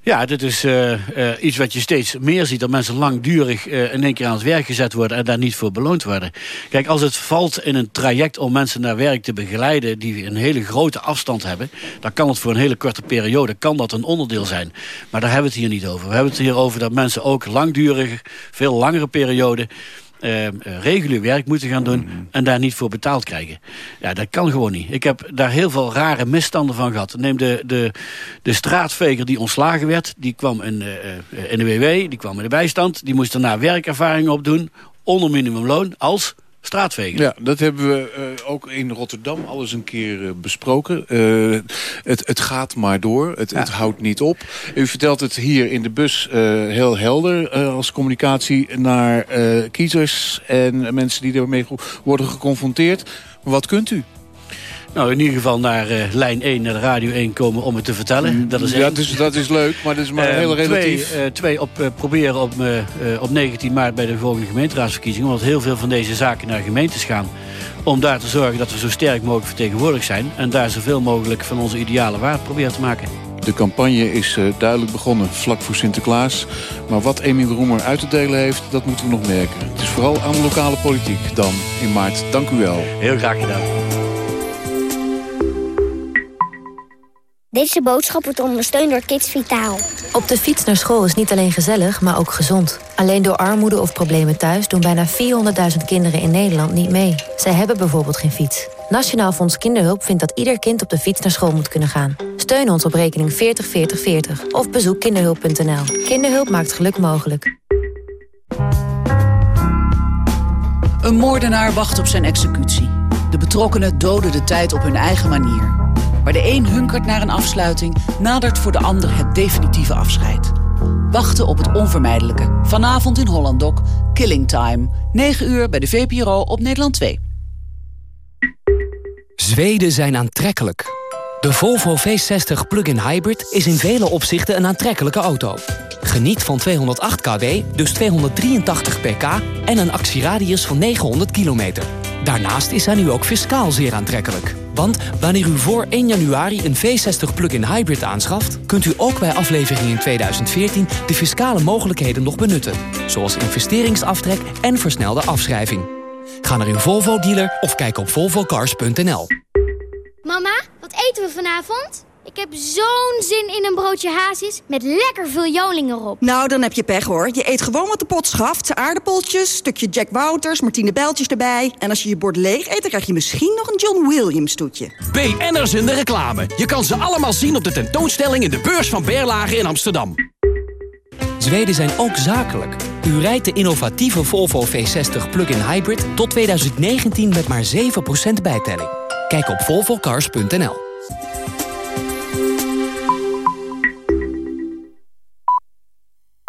Ja, dit is uh, uh, iets wat je steeds meer ziet. Dat mensen langdurig uh, in één keer aan het werk gezet worden... en daar niet voor beloond worden. Kijk, als het valt in een traject om mensen naar werk te begeleiden... die een hele grote afstand hebben... dan kan het voor een hele korte periode kan dat een onderdeel zijn. Maar daar hebben we het hier niet over. We hebben het hier over dat mensen ook langdurig... veel langere perioden uh, regulier werk moeten gaan doen... Mm. en daar niet voor betaald krijgen. Ja, dat kan gewoon niet. Ik heb daar heel veel rare misstanden van gehad. Neem de, de, de straatveger die ontslagen werd. Die kwam in, uh, in de WW, die kwam in de bijstand. Die moest daarna werkervaring opdoen, onder minimumloon... als straatveger. Ja, dat hebben we uh, ook in Rotterdam al eens een keer uh, besproken. Uh, het, het gaat maar door, het, ja. het houdt niet op. U vertelt het hier in de bus heel helder als communicatie naar kiezers... en mensen die ermee worden geconfronteerd. Wat kunt u? Nou, in ieder geval naar uh, lijn 1, naar de Radio 1 komen om het te vertellen. Dat is ja, dus, dat is leuk, maar dat is maar uh, heel relatief. Twee, uh, twee op, proberen op, op 19 maart bij de volgende gemeenteraadsverkiezingen... omdat heel veel van deze zaken naar gemeentes gaan... om daar te zorgen dat we zo sterk mogelijk vertegenwoordigd zijn... en daar zoveel mogelijk van onze ideale waard proberen te maken. De campagne is uh, duidelijk begonnen, vlak voor Sinterklaas. Maar wat Emiel Roemer uit te delen heeft, dat moeten we nog merken. Het is vooral aan de lokale politiek dan in maart. Dank u wel. Heel graag gedaan. Deze boodschap wordt ondersteund door Kids Vitaal. Op de fiets naar school is niet alleen gezellig, maar ook gezond. Alleen door armoede of problemen thuis doen bijna 400.000 kinderen in Nederland niet mee. Zij hebben bijvoorbeeld geen fiets. Nationaal Fonds Kinderhulp vindt dat ieder kind op de fiets naar school moet kunnen gaan. Steun ons op rekening 40 40 40 of bezoek kinderhulp.nl. Kinderhulp maakt geluk mogelijk. Een moordenaar wacht op zijn executie. De betrokkenen doden de tijd op hun eigen manier. Waar de een hunkert naar een afsluiting, nadert voor de ander het definitieve afscheid. Wachten op het onvermijdelijke. Vanavond in Hollandok, Killing Time. 9 uur bij de VPRO op Nederland 2. Zweden zijn aantrekkelijk. De Volvo V60 Plug-in Hybrid is in vele opzichten een aantrekkelijke auto. Geniet van 208 kW, dus 283 pk en een actieradius van 900 kilometer. Daarnaast is hij nu ook fiscaal zeer aantrekkelijk. Want wanneer u voor 1 januari een V60 plug-in hybrid aanschaft... kunt u ook bij aflevering in 2014 de fiscale mogelijkheden nog benutten. Zoals investeringsaftrek en versnelde afschrijving. Ga naar uw Volvo-dealer of kijk op volvocars.nl. Mama, wat eten we vanavond? Ik heb zo'n zin in een broodje hazes met lekker veel joling erop. Nou, dan heb je pech hoor. Je eet gewoon wat de pot schaft. Aardappeltjes, stukje Jack Wouters, Martine Bijltjes erbij. En als je je bord leeg eet, dan krijg je misschien nog een John Williams toetje. BN'ers in de reclame. Je kan ze allemaal zien op de tentoonstelling in de beurs van Berlage in Amsterdam. Zweden zijn ook zakelijk. U rijdt de innovatieve Volvo V60 plug-in hybrid tot 2019 met maar 7% bijtelling. Kijk op volvocars.nl.